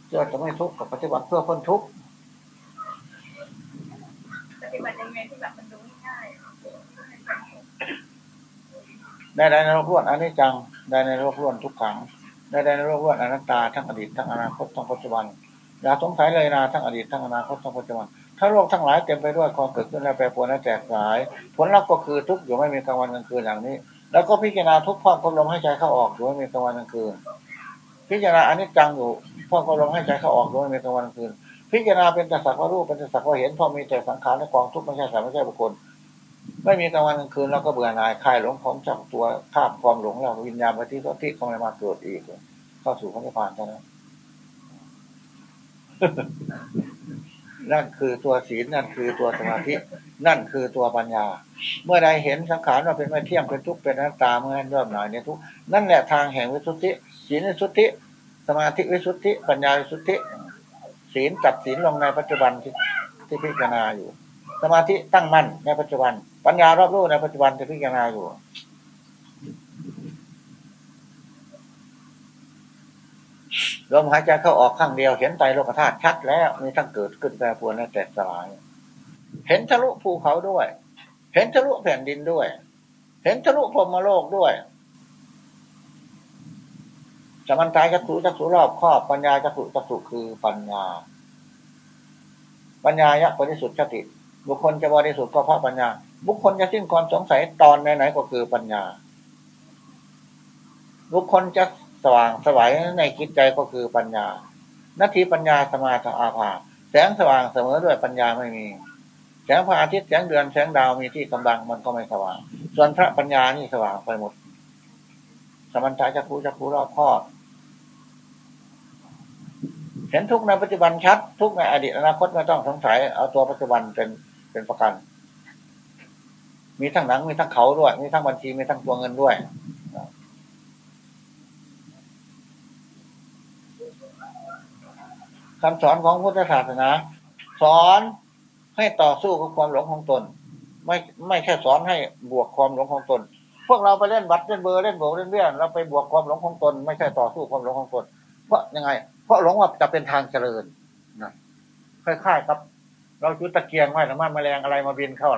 เพื่อจะไม่ทุกข์กับปฏิบัติเพื่อพ้นทุกข์ปฏิบัติยังไงที่แบบมันดูง่ายได้ในโลกล้วนอนิจจัง ได้ในโลกล้วนทุกขัง ได้ในโลกล้วนอนัตตาทั้งอดีตทั้งอนาคตทั้งปัจจุบันอย่าสงสัยเลยนะทั้งอดีตทั้งอนาคตทั้งปัจจุบันถ้าโลกทั้งหลายเต็มไปด้วยความเกิดขึ้นและแปรปรวนและแตกสาย ผลลัพธ์ก็คือทุกอยู่ไม่มีกลางวันกลางคืนอย่างนี้ แล้วก็พิจารณาทุกข์พร้อมกับลมให้ใจเข้าออกอยู่ไม่มีกลางวันกลางคืน พิจารณาอนิจจังอยู่พร้อมกับลมให้ใจเข้าออกอยู่ไม่มีกลางวันกลางคืน พิจารณาเป็นแต่สักว่ารูปเป็นแต่สักว่าเห็นพอมีแต่สังขารและกองทุกข์ไม่ใช่สัตว์ไม่ใช่บุคคล ไม่มีกลางวันกลางคืนแล้วก็เบื่อหน่ายคลายหลงของจับตัวข้ามความหลงแล้ววิญญาณปฏิสนธิก็ไม่มาเกิดอีก เข้าสู่พระนิพพานเท่านั้นนั่นคือตัวศีลนั่นคือตัวสมาธิ นั่นคือตัวปัญญา เมื่อใดเห็นสังขารว่าเป็นไม่เที่ยงเป็นทุกข์เป็นอนัตตาเมื่อนั้นเริ่มหน่อยในทุกข์นั่นแหละทางแห่งวิสุทธิศีลวิสุทธิ สมาธิวิสุทธิ ปัญญาวิสุทธิ ศีลจับศีลลงในปัจจุบันที่ที่พิจารณาอยู่ สมาธิตั้งมั่นในปัจจุบัน ปัญญารอบรู้ในปัจจุบันที่พิจารณาอยู่ ลมหายใจเข้าออกข้างเดียว เห็นไตโลกธาตุชัดแล้วมีทั้งเกิดขึ้นแปรปรวนและแตกสลาย เห็นทะลุภูเขาด้วย เห็นทะลุแผ่นดินด้วย เห็นทะลุพรมโลกด้วยสมันตายจักสุจักสุรอบครอบปัญญาจักสุจักสุคือปัญญา ปัญญายะบริสุทธิ์ชติ บุคคลจะบริสุทธิ์ก็เพราะปัญญา บุคคลจะสิ้นความสงสัยตอนไหนๆก็คือปัญญา บุคคลจะสว่างสวัยในคิดใจก็คือปัญญานาทีปัญญาสมาธิอาภาแสงสว่างเสมอด้วยปัญญาไม่มี แสงพระอาทิตย์แสงเดือนแสงดาวมีที่กำลังมันก็ไม่สว่าง ส่วนพระปัญญานี่สว่างไปหมด สมันตาจะคูจะคูรอบครอบเห็นทุกในปัจจุบันชัด ทุกในอดีตอนาคตไม่ต้องสงสัยเอาตัวปัจจุบันเป็นเป็นประกัน มีทั้งหนังมีทั้งเขาด้วย มีทั้งบัญชีมีทั้งตัวเงินด้วยคำสอนของพุทธศาสนา สอนให้ต่อสู้กับความหลงของตน ไม่ไม่แค่สอนให้บวกความหลงของตน พวกเราไปเล่นบัตรเล่นเบอร์เล่นโบเล่นเบี้ยเราไปบวกความหลงของตน ไม่ใช่ต่อสู้ความหลงของตน เพราะยังไง เพราะหลงว่าจะเป็นทางเจริญนะคล้ายๆครับ เราจุดตะเกียงไว้น้ำมันแมลงอะไรมาบินเข้า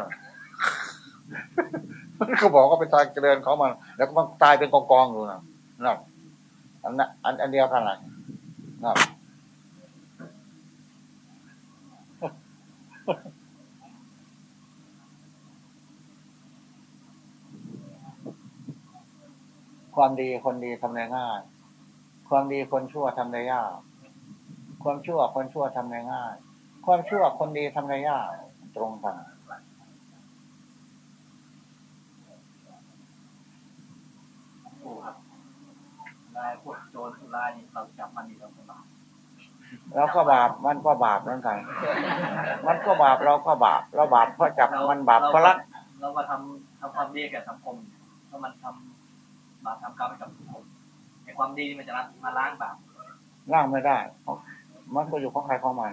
มันก็บอกว่าเป็นทางเจริญของมัน แล้วก็มันตายเป็นกองๆอยู่นะนั่นอันนั้นอันอันเดียวกันเลยนั่นความดีคนดีทำได้ง่าย ความดีคนชั่วทำได้ยาก ความชั่วคนชั่วทำได้ง่าย ความชั่วคนดีทำได้ยาก ตรงกัน ลายพวกโจรผู้ร้ายนี่เราจับมันนี่เราก็บาปเราก็บาปมันก็บาปนั่นกัน มันก็บาปเราก็บาปเราบาปเพราะจับมันบาปเพราะรักเรามาทำทำความดีแก่สังคมถ้ามันทำบาปทำกรรมให้กับสังคมไอ้ความดีนี่มันจะมาล้างบาปร่างไม่ได้เพราะมันก็อยู่ของใครของมัน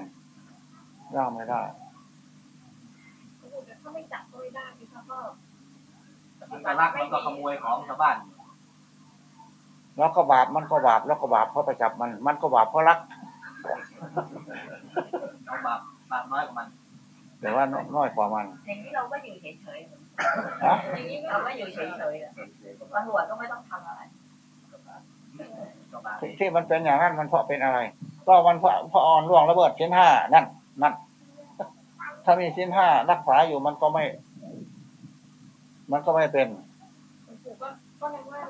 ร่างไม่ได้ถ้าไม่จับก็ไม่ได้พี่เขาก็มันก็ลักมันก็ขโมยของชาวบ้าน แล้วก็บาปมันก็บาปแล้วก็บาปเพราะไปจับมัน มันก็บาปเพราะรักเราบาปบาปน้อยกว่ามัน แต่ว่าน้อยกว่ามัน อย่างนี้เราก็อยู่เฉยฮะๆอย่างนี้เราก็อยู่เฉยๆอะตำรวจก็ไม่ต้องทำอะไรก็บาปที่ที่มันเป็นอย่างนั้นมันเพราะเป็นอะไร ก็มันเพราะเพราะอ่อนร่วงระเบิดชิ้นห้านั่นนั่นถ้ามีชิ้นห้ารักษาอยู่มันก็ไม่ มันก็ไม่เป็นคุณครูก็ก็ในเมื่อเรา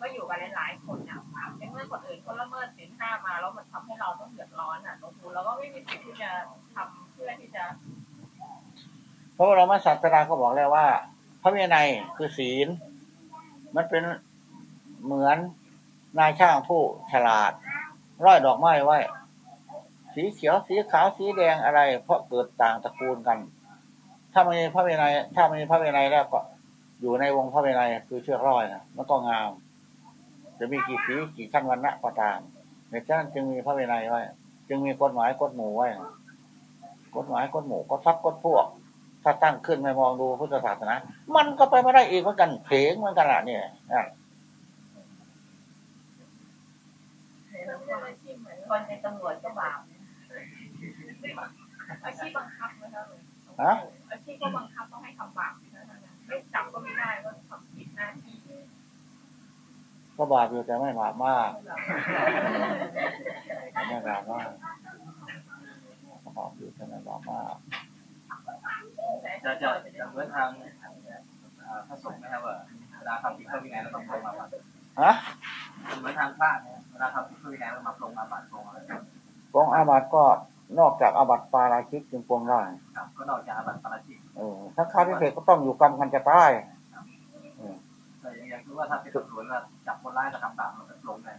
ก็อยู่กันหลายๆคนอะในเมื่อคนอื่นเขาละเมิดศีลห้ามาแล้วมันทำให้เราต้องเดือดร้อนอะหลวงปู่เราก็ไม่มีสิทธิ์ที่จะทำเพื่อที่จะเพราะว่าเรามาศาสนาก็บอกแล้วว่า พระวินัยคือศีล มันเป็นเหมือนนายช่างผู้ฉลาด ร้อยดอกไม้ไว้ สีเขียวสีขาวสีแดงอะไร เพราะเกิดต่างตระกูลกัน ถ้าไม่มีพระวินัยถ้าไมีพระวินัยแล้วก็อยู่ในวงพระวินัยคือเชือกร้อยนะมันก็งาม จะมีกี่สีกี่ขั้นวันณะก็ตามในฉะนั้นจึงมีพระวินัยไว้ จึงมีกฎหมายกฎหมู่ไว้นะกฎหมายกฎหมู่กฎทัพกฎพวก ถ้าตั้งขึ้นไม่มองดูพุทธศาสนา มันก็ไปไม่ได้อีกเหมือนกันเพลงเหมือนกันละเนี่ยนะเลยนะเป็นอาชีพเหมือนคนเป็นตำรวจก็บาปอาชีพบังคับนะคะฮะอาชีพก็บังคับต้องให้ทำบาปนะคะไม่จับก็ไม่ได้ก็ทำผิดหน้าที่ ก็บาปอยู่แต่ไม่บาปมากไม่บาปมากก็บาปอยู่แต่ไม่บาปมากจะจะจะเหมือนทางอ่าพระสงฆ์นะครับว่าเวลาทำผิดพระวินัยเราต้องปรงอาบัติฮะเหมือนทางพระเนี่ยเวลาทำผิดพระวินัยเรามาปรงอาบัติปรงอะไรครับปรงอาบัติก็นอกจากอาบัติปาราชิกจึงปรงได้ก็นอกจากอาบัติปาราชิกเออถ้าข้าพิเศษก็ต้องอยู่กรรมกันจะตาย แต่อย่างอยางคือว่าถ้าเป็นตำรวจว่าจับคนร้ายกระทำบาปเราจะปรงได้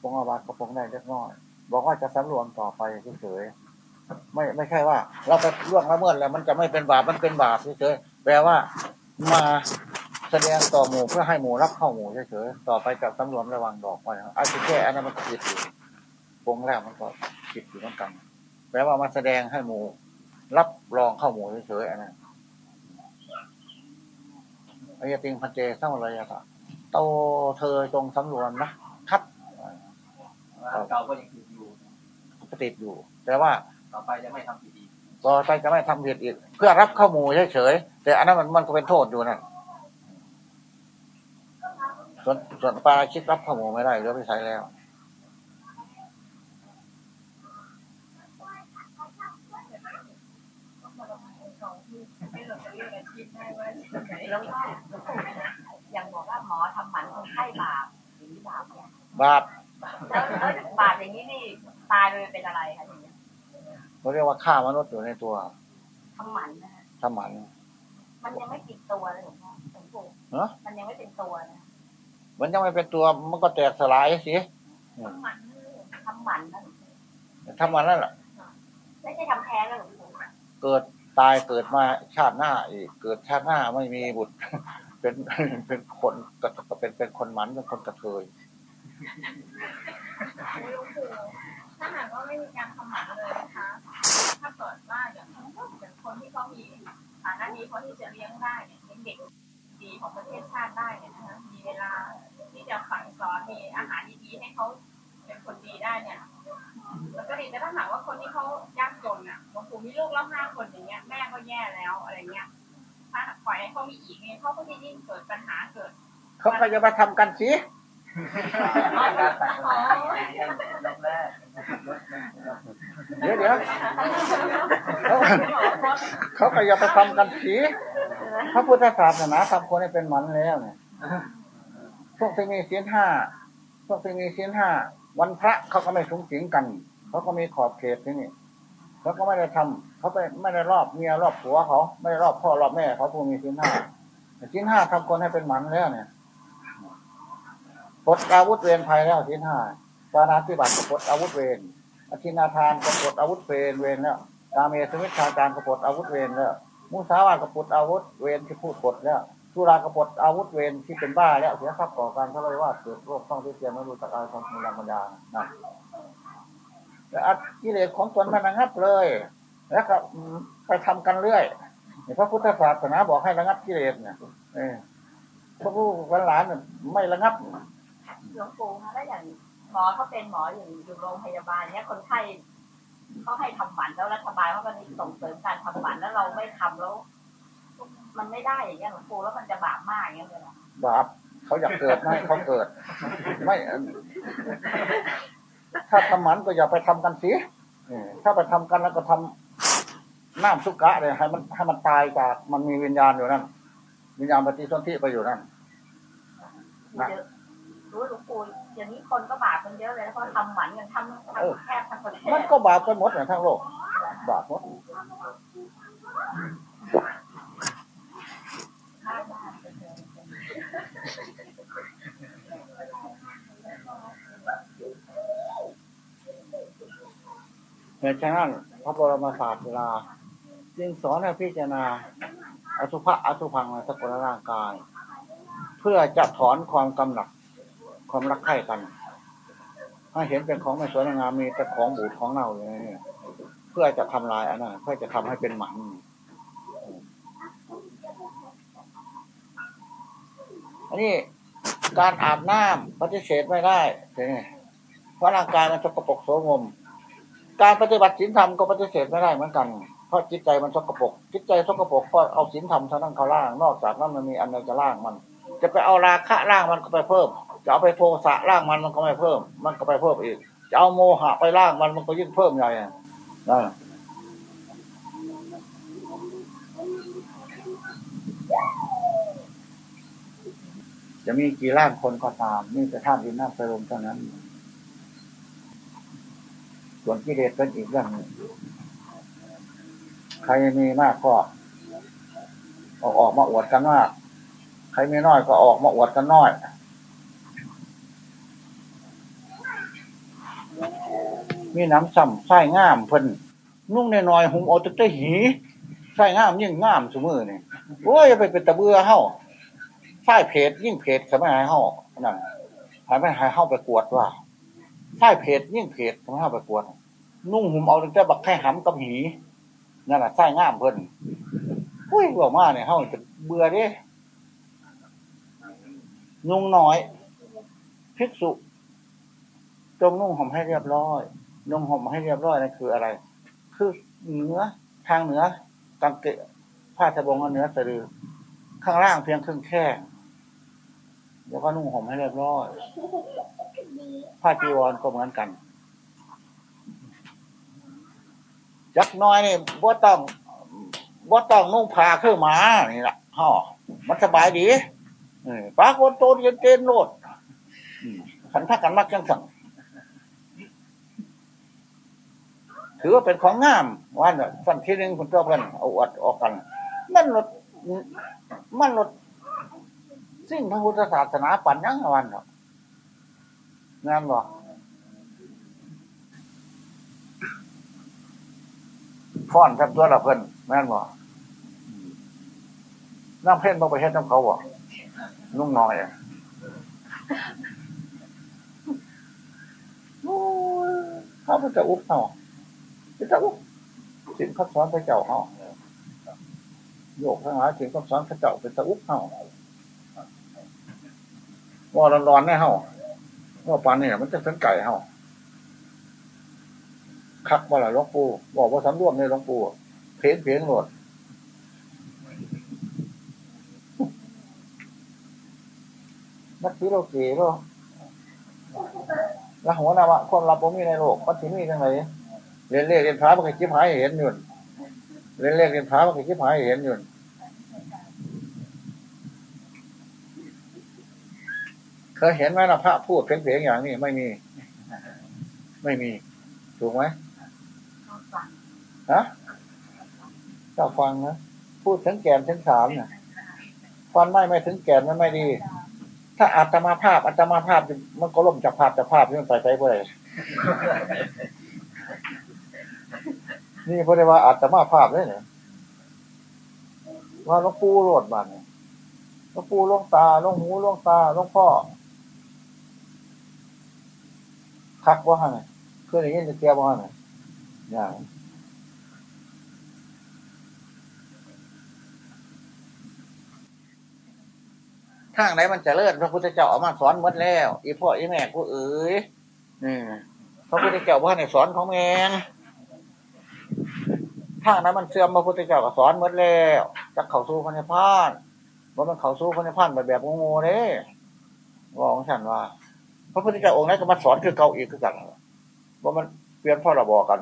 ปรงอาบัตก็ปรงได้เล็กน้อย บอกว่าจะสำรวมต่อไปเฉยๆไม่ไม่ใช่ว่า เราไปล่วงละเมิดแล้ว มันจะไม่เป็นบาปมันเป็นบาปเฉยๆแปลว่ามาแสดงต่อหมู่เพื่อให้หมู่รับเข้าหมู่เฉยๆต่อไปจะสำรวมระวังดอกไว้อาจจะแค่อันนั้นมันผิดอยู่ปรงแล้วมันก็ผิดอยู่เหมือนกันแปลว่ามาแสดงให้หมู่ รับรองเข้าหมู่เฉยๆอันนั้นอายติงพันเจสังวรยะตะโตเธอจงสำรวมนะครับเก่าก็ยังผิดอยู่ก็ติดอยู่ แต่ว่าต่อไปจะไม่ทำผิดอีกต่อไปจะไม่ทำผิดอีก เพื่อรับเข้าหมู่เฉยๆแต่อันนั้นมันมันก็เป็นโทษอยู่นะส่วนส่วนปลาชิดรับเข้าหมู่ไม่ได้เหลือไปใช้แล้ว ให้เราจะเลือกอาชีพ ได้ว่าอาชีพไหนแล้วก็อย่างบอกว่าหมอทำหมันคนไข้บาปหรือบาปเนี่ยบาปแล้วแล้วบาปอย่างนี้นี่ตายไปเป็นอะไรคะอย่างเงี้ยเขาเรียกว่าฆ่ามนุษย์อยู่ในตัวทำหมันนะฮะทำหมันมันยังไม่ติดตัวเลยหลวงพ่อหลวงปู่เนอะมันยังไม่เป็นตัวนะมันยังไม่เป็นตัวมันก็แตกสลายสิทำหมันทำหมันนะหลวงปู่ทำมันนั่นแหละไม่ใช่ทำแท้งนะหลวงปู่เกิด ตายเกิดมาชาติหน้าอีก เกิดชาติหน้าไม่มีบุตร เป็นเป็นคนก็เป็นเป็นคนหมันเป็นคนกระเทยหลวงปู่ถ้าหากว่าไม่มีการทำหมันเลยนะคะถ้าเกิดว่าอย่างอย่างคนที่เขามีฐานะดีเขาที่จะเลี้ยงได้เนี่ยเลี้ยงเด็กดีของประเทศชาติได้เนี่ยนะคะมีเวลาที่จะสั่งสอนมีอาหารดีๆให้เขาเป็นคนดีได้เนี่ย แล้วก็ดีแต่ถ้าหากว่าคนที่เขายากจนอะบางคนมีลูกแล้วห้าคนอย่างเงี้ย แม่ก็แย่แล้วอะไรเงี้ย ถ้าปล่อยให้เขามีอีกเนี่ยเขาก็จะยิ่งเกิดปัญหาเกิด เขาก็จะมาทำกันสิการตัดสินใจยกแรกเดี๋ยวเดี๋ยวเขาเขาก็อย่าไปทำกันสิพระพุทธศาสนาทำคนให้เป็นหมันแล้วเนี่ยพวกที่มีศีลห้าพวกที่มีศีลห้า วันพระเขาก็ไม่สูงสิงกันเขาก็มีขอบเขตที่นี่เขาก็ไม่ได้ทำเขาไปไม่ได้รอบเมียรอบผัวเขาไม่ได้รอบพ่อรอบแม่เขาผู้มีศีลห้าศีลห้าทำคนให้เป็นหมันแล้วเนี่ยปลดอาวุธเวรภัยแล้วศีลห้าปานาธิบัติก็ปลดอาวุธเวรอธินาทานก็ปลดอาวุธเวรเวรแล้วกาเมสมิชาจารก็ปลดอาวุธเวรแล้วมุสาวาก็ปลดอาวุธเวรที่พูดปลดแล้ว สุรากระปดอาวุธเวรที่เป็นบ้าแล้วเสียทรัพย์ก่อการทะเลาะว่าเกิดโรคต้องที่เสียไม่รู้จักอะไรความมีแรงบันดาลนะและอักิเลสของตนมันระงับเลย แล้วก็ไปทำกันเรื่อยพระพุทธศาสนาบอกให้ระงับกิเลสเนี่ยพระผู้วันหลานไม่ระงับหลวงปู่คะแล้วอย่างหมอเขาเป็นหมออยู่อยู่โรงพยาบาลเนี้ยคนไข้เขาให้ทำหมันแล้วรัฐบาลเขาก็นี่ส่งเสริมการทำหมันแล้วเราไม่ทำแล้ว มันไม่ได้อย่างเงี้ยหลวงปู่แล้วมันจะบาปมากอย่างเงี้ยเลยเหรอบาปเขาอยากเกิดไม่ให้เขาเกิด ไม่ถ้าทำหมันก็อย่าไปทำกันสิเออถ้าไปทำกันแล้วก็ทำน้ำสุกะเลยให้มันให้มันตายจากมันมีวิญญาณอยู่นั่นวิญญาณปฏิสนธิไปอยู่นั่นเยอะรู้หลวงปู่อย่างนี้คนก็บาปกันเยอะเลยแล้วก็ทำหมันกันทำทำแคบทำคนแคมันบก็บาปกันหมดเนี่ยทั้งโลกบาปหมด เหตุฉะนั้นพระบรมศาสดาจึงสอนให้พิจารณาอสุภะอสุพังในสกุลร่างกาย เพื่อจะถอนความกำหนัดความรักใคร่กันให้เห็นเป็นของไม่สวยงามมีแต่ของบูดของเน่าอยู่ในนี้เพื่อจะทำลายอันนั้นเพื่อจะทำให้เป็นหมัน อันนี้การอาบน้ำปฏิเสธไม่ได้เพราะร่างกายมันสกปรกโสมม การปฏิบัติศีลธรรมก็ปฏิเสธไม่ได้เหมือนกัน เพราะจิตใจมันสกปรกจิตใจสกปรกก็เอาศีลธรรมเท่านั้นเขาล่าง นอกจากนั้นมันมีอันใดจะล่างมัน จะไปเอาราคะล่างมันก็ไปเพิ่ม จะเอาไปโทสะล่างมันมันก็ไม่เพิ่ม มันก็ไปเพิ่มอีก จะเอาโมหะไปล่างมันมันก็ยิ่งเพิ่มใหญ่นั่น จะมีกี่ล้านคนก็ตามนี่จะท่าดินน้ำไฟลมเท่านั้น ส่วนกิเลสเป็นอีกเรื่องหนึ่งใครมีมากก็ออกออกมาอวดกันมาก ใครมีน้อยก็ออกมาอวดกันน้อย มีน้ำซ้ำไส้ง่ามเพิ่นนุ่งในน้อยหุมอาแตะหีไส้ง่ามยิ่งง่ามสมือนี่โอ้ยอย่าไปเป็นตะเบือเฮ้า ไส้เพจยิ่งเพจสมัยหายเฮ้านั่นหายไม่หายเฮ้าไปกวดว่าไส้เพจยิ่งเพจสมัยเฮ้าไปกวด นุ่งหุมเอาแต่บักแค่หำกับหีนั่นแหละไส้ง่ามเพิ่นอุ้ยบอกมาเนี่ยเฮ้าจะเบื่อเด้นุ่งน้อยภิกษุจงนุ่งห่มให้เรียบร้อยนุ่งห่มให้เรียบร้อยนั่นคืออะไร คือเหนือทางเหนือกางเกะผ้าสบงเหนือสะดือข้างล่างเพียงครึ่งแค่ แล้วก็นุ่งห่มให้เรียบร้อยผ้าจีวรก็เหมือนกันจักน้อยนี่บ่ต้องบ่ต้องนุ่งผ้าเครื่องหมานี่แหละห่อมันสบายดีปากคนโตเย็นเจนโลดขันทักกันมักจังสั่งถือว่าเป็นของงามวันน่ะสั้นที่หนึ่งคุณเจ้าเพิ่นเอาอวดออกกัน มันลดมันลด สิ่งพระพุทธศาสนาปัญญังวันเนาะงานบ่ฟ้อนครับตัวละเพิ่นแม่นบ่น้ำเพ่นบ่ไปเฮ็ดน้ำเขาบ่นุ่งน้อยอะโอ้ยเขาเป็นจะอุ๊บเนาะเป็นจะอุ๊บสิ่งเขาสอนพระเจ้าเขาโยกทั้งหลายสิ่งเขาสอนพระเจ้าเป็นจะอุ๊บเขา ว่าร้อนๆแน่เฮาว่าปานนี่มันจะเป็นไก่เฮาคักว่าละหลวงปู่บอกว่าสำรวมในหลวงปู่เพลงเพลงหลดนักพิโรกีโลแล้วหัวนามะความลับผมมีในโลกมันถึมีจังไรเรียนเลขเรียนพระมันก็คิดหายเห็นอยู่เรียนเลขเรียนพระมันก็คิดหายเห็นอยู่ เคยเห็นไหมนะพระพูดเพียงๆอย่างนี้ไม่มี ไม่มี ถูกไหมฮะเจ้าฟังนะพูดถึงแก่นถึงสามเนี่ยฟันไม่ไม่ถึงแก่นมันไม่ดี ถ้าอาตมาภาพอาตมาภาพมันก็ล่มจากภาพจากภาพที่มันไปไปบ่ได้นี่เพราะว่าอาตมาภาพเลยเนี่ยว่าหลวงปู่โลดบันหลวงปู่ลวงตาลวงหูลวงตาลวงพ่อ คักว่าไงเพื่อนอย่างนี้จะเทียบว่าไงอย่างทางไหนมันจะเลิศพระพุทธเจ้าเอามาสอนหมดแล้ว อีพ่ออีแม่กูเอ๋ยนี่พระพุทธเจ้าว่าในสอนของแมงทางนั้นมันเสื่อมพระพุทธเจ้าก็สอนหมดแล้วจะเข่าสู้พระนิพพานว่ามันเข่าสู้พระนิพพานแบบแบบงงๆเลยว่าของฉันว่า พระพุทธเจ้าองค์นั้นก็มาสอนคือเก่าอีกคือกันว่ามันเปลี่ยนพ่อระบอกัน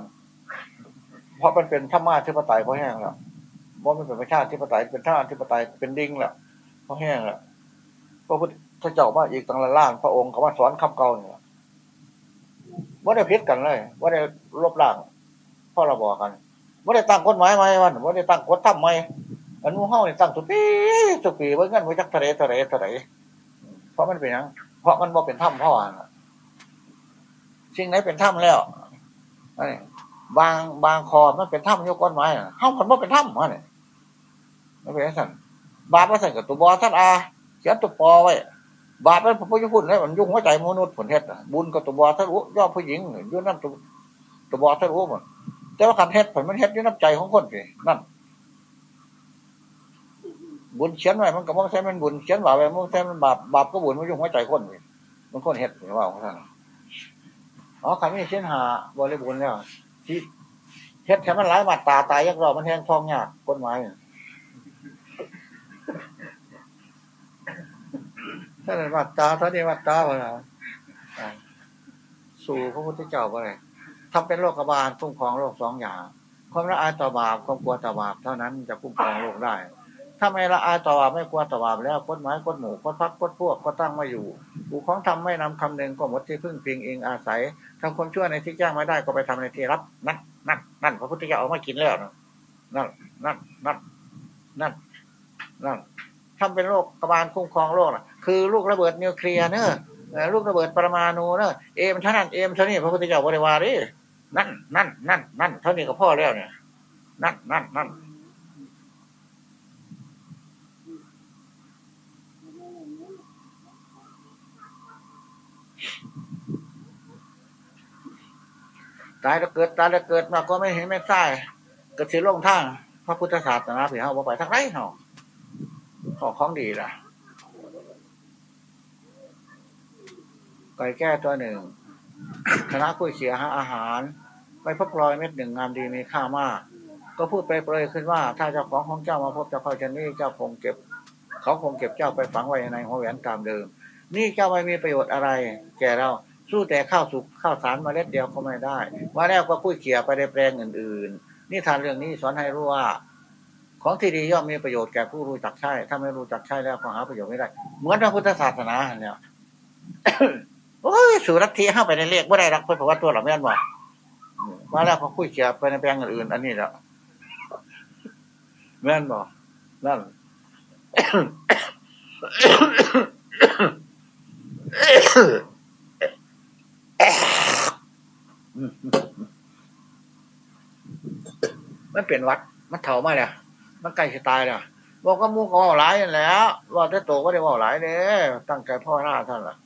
เพราะมันเป็นธรรมะที่ปไตยเพราะแห้งแล้วว่ามันเป็นประชาธิปไตยเป็นท่าธิปไตยเป็นดิ้งแล้วเพราะแห้งแล้วพระพุทธเจ้ามาอีกต่างละล่างพระองค์เขามาสอนคำเก่าเนี่ยว่าได้พิษกันเลยว่าได้ลบล้างพ่อระบอกันว่าได้ตั้งกฎหมายไหมวันว่าได้ตั้งกฎทำไหมอันนู้เฮาเนี่ยตั้งสุปีสุปีว่าเงินไว้จักทะเลทะเลทะเลเพราะมันเป็นยัง เพราะมันบ่เป็นถ้ำพ่อสิ่งไหนเป็นถ้ำแล้วบางบางคอมันเป็นถ้ำยกก้อนไม้เฮามันบ่เป็นถ้ำวะเนี่ยไม่เป็นสั่นบาปว่าสั่นกับตัวบอท่านอาเขียนตัวปอไว้บาปเป็นพระพุทธคุณเลยมันยุ่งหัวใจมนุษย์ผลเทศบุญกับตัวบอท่านรู้ย่อผู้หญิงยุ่งนั่นตัวตัวบอท่านรู้หมดแต่ว่าการเฮ็ดผลมันเฮ็ดด้วยน้ำใจของคนสินั่น บุญเขียนไว้มันก็บ่ใช่มันบุญเขียนบาปไว้มันใช่มันบาปบาปก็บุญมันยู่งหัวใจคนนี่มันคนเฮ็ดหรือว่าของท่านอ๋อคำนี้เช่นหาบริบูรณ์แล้วที่เฮ็ดแค่มันหลายมาตาตายยักรอมันแทงทองยากกฎหมายท่านว่าตาท่านนี้ว่าตาเวลาสู่พระพุทธเจ้าไปเลยธรรมเป็นโลกบาลคุ้มครองโลกสองอย่างความละอายต่อบาปความกลัวต่อบาปเท่านั้นจะคุ้มครองโลกได้ ถ้าไม่ละอายต่อบาปไม่กลัวต่อบาปแล้วกฎหมายกฎหมู่กฎพักกฎพวกก็ตั้งม่อยู่ผูของทำไม่นำคำหนึ่งก็หมดที่พึ่งพิงเองอาศัยทำความชั่วในที่แจ้งไม่ได้ก็ไปทำในที่ลับนั่นนั่นนั่นพระพุทธเจ้าเอามากินแล้วนั่นนั่นนั่นนั่นนั่นนั่นธรรมเป็นโลกบาลคุ้มครองโลกนะคือลูกระเบิดนิวเคลียร์เนอะลูกระเบิดปรมาณูเนอะ M เท่านั้น M เท่านี้พระพุทธเจ้าบริวารีนั่นนั่นนั่นนั่นเท่านี้ก็พ่อแล้วเนี่ยนั่นนั่นนั่น ตายแล้วเกิดตายแล้วเกิดมาก็ไม่เห็นไม่ใช่กระสีลงทางพระพุทธศาสนาผีเขาบอกไปทางไรเหรอขอของดีล่ะไก่แก้ตัวหนึ่งคณะกุ้ยเสียหาอาหารไปพบรอยเม็ดหนึ่งงามดีมีค่ามาก ก็พูดไปเปรยขึ้นว่า ถ้าเจ้าของของเจ้ามาพบเจ้าเข้าชนนี่เจ้าคงเก็บ เขาคงเก็บเจ้าไปฝังไว้ในหัวแหวนตามเดิม นี่เจ้าไม่มีประโยชน์อะไร แก่เรา สู้แต่ข้าวสุกข้าวสารมาเล็ดเดียวก็ไม่ได้มาแล้วก็คุยเขี่ยไปในแปลงอื่นๆนี่ทานเรื่องนี้สอนให้รู้ว่า ของที่ดีย่อมมีประโยชน์แก่ผู้รู้จักใช้ถ้าไม่รู้จักใช้แล้วก็หาประโยชน์ไม่ได้ เหมือนพระพุทธศาสนาเนี่ยโอ้ยสุรัตทีเข้าไปในเลขไม่ได้รักเพื่อว่าตัวเราไม่อันว่ามาแล้วเขาคุยเขี่ยไปในแปลงอื่นๆอันนี้แหละแม่นบอกนั่น มันเป็นวัด มันเถ่ามาแล้วมันใกล้จะตายแล้วบอกว่ามูก็ว่าหลายแล้วว่าจะโตก็ได้ว่าหลายเด้ตั้งใจพ่อหน้าท่านล่ะ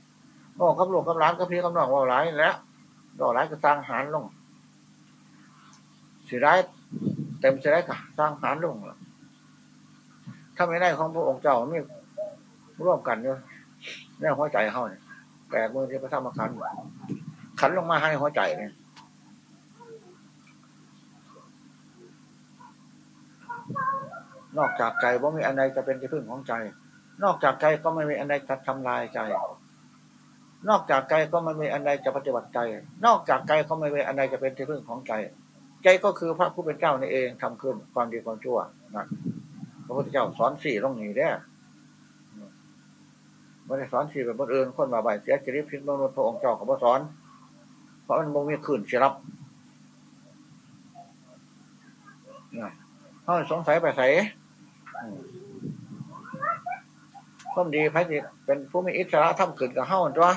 บอกกับลูกกับหลานกับพี่กับน้องว่าหลายแล้วดอกหลายก็สร้างหารลงสิได้เต็มสิได้ก็สร้างหารลงถ้าไม่ได้ของพระองค์เจ้าไม่ร่วมกันเนี่ยแน่หัวใจเขาเนี่ยแปดมือที่พระธรรมขันขันลงมาให้หัวใจเนี่ย นอกจากใจว่ามีอันใดจะเป็นที่พึ่งของใจ นอกจากใจก็ไม่มีอันใดจะทำลายใจ นอกจากใจก็ไม่มีอันใดจะปฏิบัติใจ นอกจากใจก็ไม่มีอันใดจะเป็นที่พึ่งของใจ ใจก็คือพระผู้เป็นเจ้านี่เองทำขึ้นความดีความชั่วนะพระพุทธเจ้าสอนสี่ลงหนี้ได้ไม่ได้สอนสี่แบบคนอื่นคนมาใบเสียจริตพิษมนุษย์พระองค์เจ้าของพระสอน เพราะมันบ่มีขืนเสียรับเขาสงสัยไปใส่ ความดีพระจิตเป็นผู้มีอิสระทำขืนกับเฮ้าตัว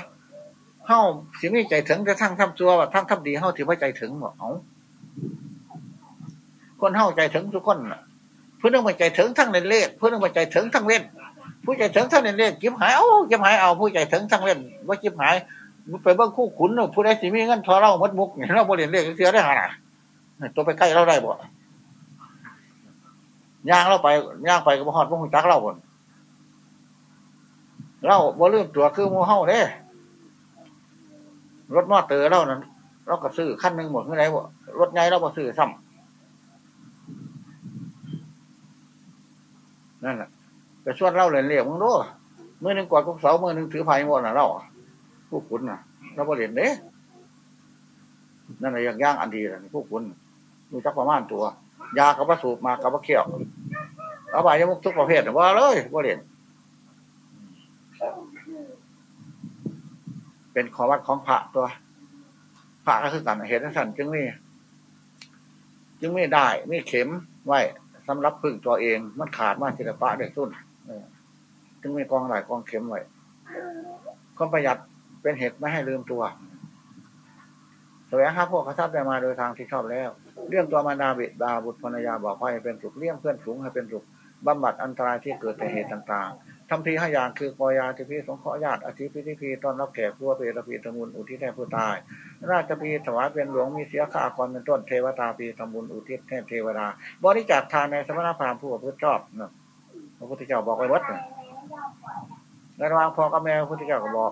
เฮ้าสิมีใจถึงจะทั้งทำตัวว่าทั้งทำดีเฮ้าถือว่าใจถึงหมดเอาคนเฮ้าใจถึงทุกคนเพื่อนต้องใจถึงทั้งในเลขเพื่อนต้องใจถึงทั้งเล่นผู้ใจถึงทั้งในเลขจิ้มหายเอาจิ้มหายเอาผู้ใจถึงทั้งเล่นว่าจิ้มหายไปเบิ้งคู่ขุนผู้ใดสิมีเงินทอเรามัดมุกเราบริเวณเลขเสียได้หาตัวไปใกล้เราได้บ่ ย่างเราไปย่างไปกับหอดพวกจักเราบ่เราบ่ลืมตัวคือมูเฮาเด้รถมอเตอร์เรานั้นเราก็ซื้อขั้นหนึ่งหมดเมื่อไรบ่รถไงเราก็ซื้อซ้ำนั่นแหละแต่ชวนเราเลยเรียกมึงด้วยมือหนึ่งกอดกุกเสามือหนึ่งถือไผ่หมดน่ะเราผู้ขุนน่ะ เราบ่เรียนเด้นั่นแหละอย่างย่างอันดีเลยผู้ขุนดูจักประมาณตัว ยากับวัสูบมากับวัเขี้ยวเอาไปยมุกทุกประเภทว่าเลยบ่าเรียนเป็นขอวัดของพระตัวพระก็คือกันเห็นสันจึงมีจึงไม่ได้ไม่เข็มไว้สำหรับพึ่งตัวเอง มันขาดมากศิลปะเด็กตุ้นจึงไม่กองหลกองเข็มไว้ความประหยัดเป็นเหตุไม่ให้ลืมตัวแสวงหาพวกกระทับได้มาโดยทางที่ชอบแล้ว เรื่องตัวมารดาบิดาบุตรภรรยาบอกให้เป็นสุขเลี้ยงเพื่อนสูงให้เป็นสุขบำบัดอันตรายที่เกิดแต่เหตุต่างๆทำทีห้าอย่างคือกอยาทิพีสงเคราะห์ญาติอธิพิธีพีตอนรับแขกพัวเปรพีตมุนอุทิศแห่ผู้ตาย ราชพีถวายเป็นหลวงมีเสียข้าก่อนเป็นต้นเทวตาพีตมุนอุทิศแห่เทวดาบริจาคทานในสมณพราหมณ์ผู้ประพฤติชอบนะพระพุทธเจ้าบอกไว้วัดในระหว่างพ่อกับแม่พระพุทธเจ้าก็บอก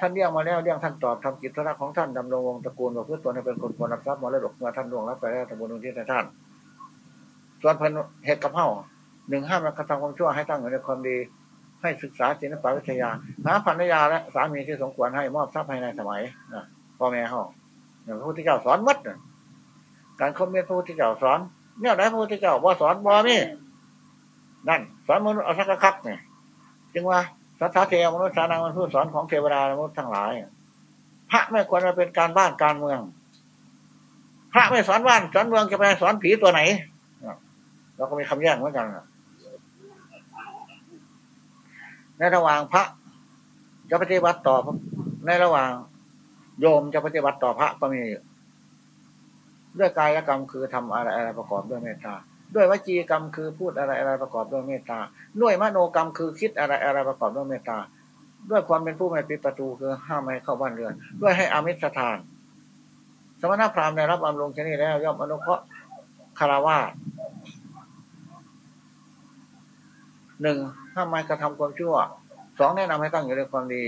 ท่านเลี้ยงมาแล้วเลี้ยงท่านตอบทำกิจธุระของท่านดำรงวงตระกูลว่าเพื่อตนให้เป็นคนควรรับทรัพย์มรดกเมื่อท่านล่วงรับไปแล้วตระกูลที่ท่านส่วนเพิ่นเหตุกับเฮาหนึ่งห้ามกระทำความชั่วให้ตั้งอยู่ในความดีให้ศึกษาศิลปวิทยาหาภรรยาและสามีที่สมควรให้มอบทรัพย์ให้ในสมัยนะพ่อแม่เฮาอย่างพระพุทธเจ้าสอนมัดการคอมเมนต์พระพุทธเจ้าสอนเนี่ยไหนพระพุทธเจ้าว่าสอนบ่มีนั่นสอนมนุษย์อสักคักเนี่ยจึงว่า สัทธาเทวมนุษย์สานังมันผู้สอนของเทวดามนุษย์ทั้งหลาย พระไม่ควรมาเป็นการบ้านการเมือง พระไม่สอนบ้านสอนเมืองจะไปสอนผีตัวไหนเราก็มีคำแย้งเหมือนกันในระหว่างพระจะปฏิบัติต่อในระหว่าง โยมจะปฏิบัติต่อพระก็มีด้วยกายกรรมคือทำอะไรอะไรประกอบด้วยเมตตา ด้วยวจีกรรมคือพูดอะไรอะไรประกอบด้วยเมตตา ด้วยมโนกรรมคือคิดอะไรอะไรประกอบด้วยเมตตา ด้วยความเป็นผู้ไม่ปิดประตูคือห้ามไม่เข้าบ้านเรือน ด้วยให้อามิสทาน สมณพราหมณ์ได้รับบำรุงชนี้แล้ว ย่อมอนุเคราะห์คารวาหนึ่งห้ามไม่กระทำความชั่วสองแนะนำให้ตั้งอยู่ในความดี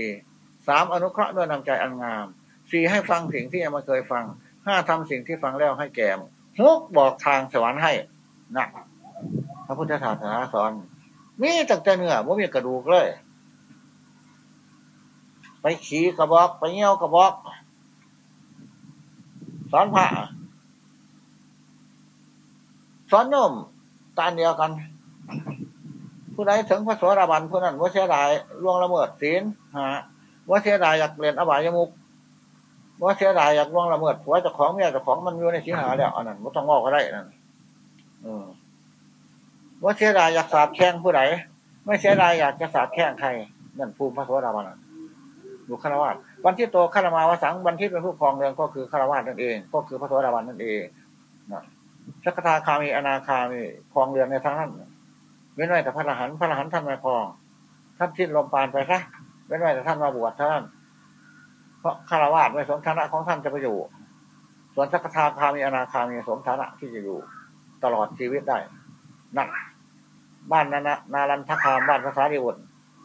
สามอนุเคราะห์ด้วยนำใจอันงามสี่ให้ฟังสิ่งที่ยังไม่เคยฟังห้าทำสิ่งที่ฟังแล้วให้แก่มหกบอกทางสวรรค์ให้ นะพระพุทธศาสนาสอน มีตั้งแต่เนื้อว่ามีกระดูกเลย ไปขี่กระบอก ไปเงี้ยวกระบอก สอนพระสอนโยมตานเดียวกัน ผู้ใดถึงพระสวสดาบันผู้นั้นว่าเสียดายล่วงละเมิดศีลฮะว่าเสียดายอยากเรียนอบายมุกว่าเสียดายอยากล่วงละเมิดผัวจ้าของเมียจ้าของมันอยู่ในสิงหาแล้วอันนั้นว่าต้องงอกก็ได้นั่น ว่าเสียดายอยากสาบแช่งผู้ใดไม่เสียดายอยากจะสาบแช่งใครนั่นภูมิพระสวสดาบันอยู่ฆราวาสวันที่โตฆรามาวสังวันที่เป็นผู้ครองเรือนก็คือฆราวาสนั่นเอง ก็คือพระสวสดาบันนั่นเองนะสักทาคามีอนาคามีครองเรือนในทั้งนั้นเว้นไว้แต่พระอรหันต์พระอรหันต์ท่านไม่ครองท่านทิ้นลมปานไปซะเว้นไว้แต่ท่านมาบวชท่านเพราะฆราวาสไม่สมฐานะของท่านจะไปอยู่ ส่วนสักทาคามีอนาคามีสมฐานะที่จะอยู่ ตลอดชีวิตได้นั่นบ้านนานารันทคามบ้านภาษาดิบุตร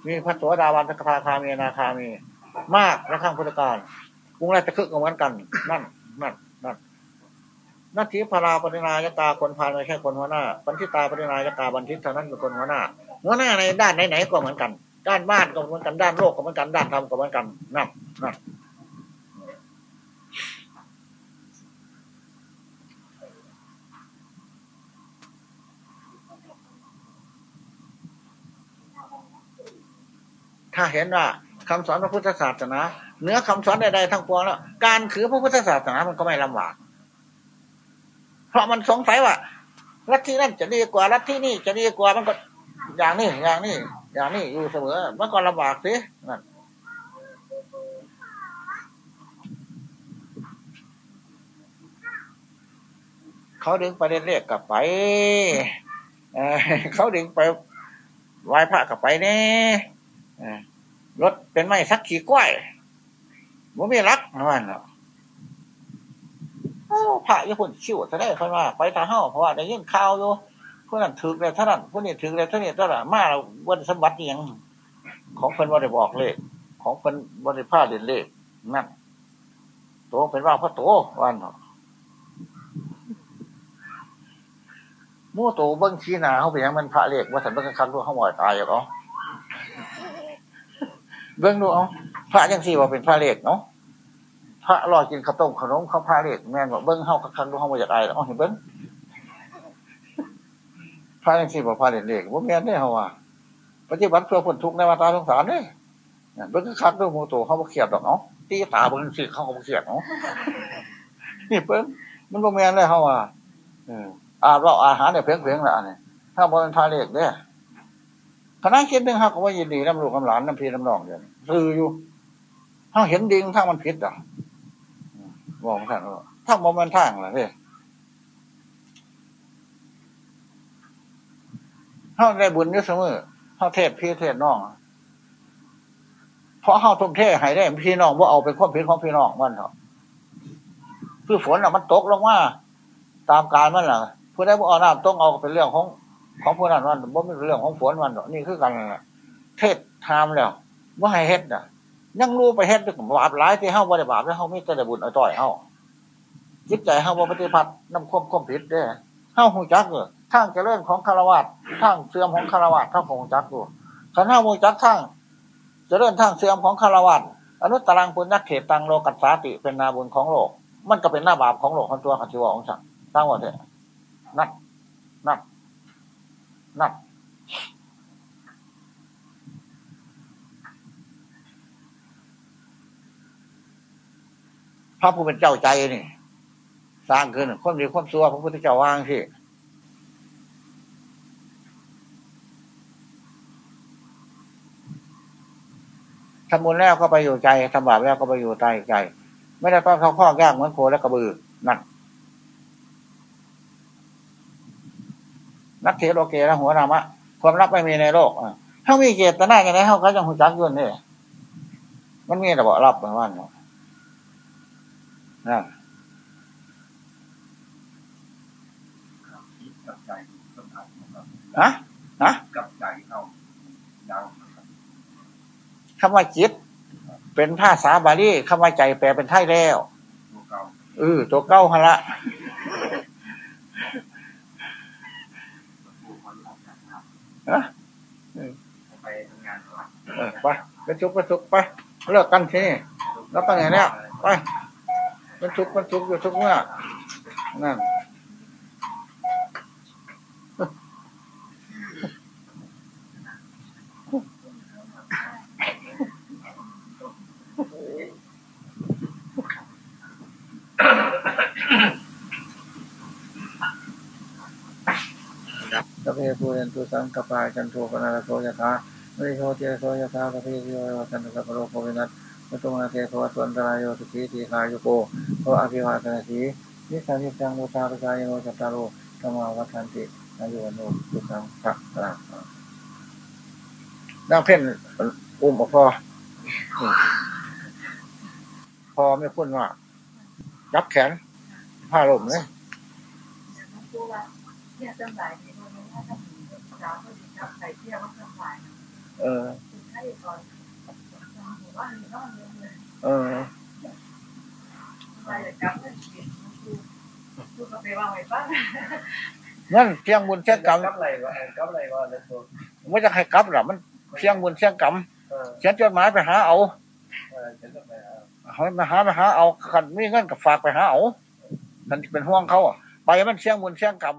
มีพระสวสดาวันสกทาคามีนาคามี มากในข้างพุทธการกรุงราชคฤห์ก็เหมือนกัน นั่น นั่น นั่นนาทีพราปรินายกาคนพานไม่ใช่คนหัวหน้าปัญชิตาปรินายกาบันทิตเท่านั้นเป็นคนหัวหน้า หัวหน้าในด้านไหนๆก็เหมือนกัน ด้านบ้านก็เหมือนกันด้านโลกก็เหมือนกันด้านธรรมก็เหมือนกันนั่นนั่น ถ้าเห็นว่าคำสอนพระพุทธศาสนาเนื้อคำสอนใดๆทั้งปวงแล้ว การถือพระพุทธศาสนามันก็ไม่ลำบาก เพราะมันสงสัยว่ารัฐที่นั่นจะดีกว่ารัฐที่นี่จะดีกว่ามันก็อย่างนี้อย่างนี้อย่างนี้อยู่เสมอมันก็ลำบากสินั่นเขาดึงประเด็นเรียกกลับไปเขาดึงไปไหว้พระกลับไปเนี่ย รถเป็นไม้สักขี่กล้วยมันไม่รักนะมันหรอพระญี่ปุ่นชิวจะได้เขาว่า ไปทางเฮ้าเพราะว่าได้ยินข่าวอยู่ผู้นั้นถือเลยท่านั้นผู้นี้ถือเลยท่านี้ท่าไหร่มาวันสมบัติยังของเพิ่นวันได้บอกเลยของเพิ่นวันได้ผ้าเด่นเลขนั่นโตเป็นว่าพระโตวันเนาะมู่โตเบิ้งชี้หนาเขาเป็นยังมันพระเลขว่าสันเบิ้งคันรู้เขาหมอยตายอย่างเขา เบื้องดูเอาพระยังสี่ว่าเป็นพระเลขเนาะพระรอกินข้าวต้มขนมข้าวพระเลขแม่นบอกเบื้องเฮาคักดูเฮามาจากไอ้แล้วเห็นเบื้องพระยังสี่ว่าพระเลขเลขว่าแม่นได้เฮาว่าปฏิบัติเพื่อผลทุกข์ในวัฏสงสารเนี่ยเบื้องคักดูโมโตเขาบ่เขียดดอกเนาะตีตาเบื้องสี่เขาบ่เขียดเนาะนี่เบิ้องมันบ่แม่นได้เฮาว่าอ่าเราอาหารเนี่ยเพียงเพียงละเนี่ยถ้าบ่เป็นพระเลขเนี่ย คณะคิดหนึ่งฮักว่ายินดีน้ำลูกน้ำหลานน้ำพีน้ำนองอย่างซื้ออยู่ถ้าเห็นดิงถ้ามันผิดอะบอกท่านว่าถ้ามันทางอะไรเพ่เขาได้บุญเยอะเสมอเขาเทศพี่เทศน้องเพราะเขาทุ่มเทให้ได้พี่น้องว่าเอาเป็นความผิดของพี่น้องมันเถอะคือฝนอะมันตกลงมาตามการมันแหละผู้ได้บ่เอาน้ำต้องเอาเป็นเรื่องของ ของผู้นั้นมันบ่เป็นเรื่องของฝนมันหรอกนี่คือกันเทศทามแล้วว่าให้เฮ็ดน่ะยังรู้ไปเฮ็ดด้วยบาปหลายที่เฮาบ่ได้บาปแล้วเฮามีแต่ได้บุญเอาต่อยเฮาจิตใจเฮาบ่ปฏิบัตินำความความผิดเด้เฮาฮู้จักเด้อทางเจริญของคารวะทางเสื่อมของคารวะทางฮู้จักอยู่คันเฮาฮู้จักทางเจริญทางเสื่อมของคารวะอนุตตรังปุญญเขตตังโลกัสสาติเป็นนาบุญของโลก มันก็เป็นหน้าบาปของโลกของตัวคันสิว่าของสังสร้างว่าเถอะนักนัก นักพระผู้เป็นเจ้าใจนี่สร้างขึ้นคนดีความซัวพระพุทธเจ้าวางที่ทำบุญแล้วก็ไปอยู่ใจทำบาปแล้วก็ไปอยู่ใต้ใจ ไม่ได้ต้องเข้าข้อยากเหมือนโคและกระบือนั่น นักเทโลเกและหัวนามะความลับไม่มีในโลกเขามีเจตนาอย่างไรเขาก็ยังหุ่จักยุ่นนี่มันมีแต่บอกรับมาว่าเนาะนั่นคิดกับใจต้องทำนะฮะฮะกับใจเอาคำว่าจิต เป็นภาษาบาลีคำว่าใจแปลเป็นไทยแล้วเก่าเออตัวเก้าฮะละ ผู้คนออกจากงา นฮะไปทำงานก่อนเออไปไปทุกไปทุกไปเลิกกันทีนี่แล้วไปไหนเนี่ยไปมันทุกข์มันทุกข์อยู่ทุกเมื่อนั่นสัพ เพปูเรนตุสังกปายจันโทปนาโสยถาไม่โชติโสยถาสัพเพโยวันตสัพโลกโควินัสมุตุมาเทภวตวันตรายโยสุขีทีคายุโกโออภิวาทนาสีนิสันนิจังมุตาปชายโนจัตตาโรธรรมาวัฏันติอายุวันโนสุขังพระตรังนางเพ่นอุ้มออกพอพอไม่พ้นว่ายับแขนผ้าลมเลยเนี่ยจำหน่ายในโรงงานถ้าถึงสาวก็ดีนับใส่เที่ยวก็จำหน่าย เออถึงให้ก่อนหมู่บ้านมีน้องเงินเลยเออไปจับเงินกินดูก็ไปว่าไว้บ้างนั่นเพียงบุญเชียงกรรมกับอะไรวะกับอะไรวะแล้วตัวไม่จะให้กลับหรอมันเพียงบุญเชียงกรรมเออเขียนจดหมายไปหาเอาเออฉันก็ไปเอาเขามาหาไปหาเอาขันมีเงินกับฝากไปหาเอาขันเป็นห่วงเขาอะไปมันเชียงบุญเชียงกรรม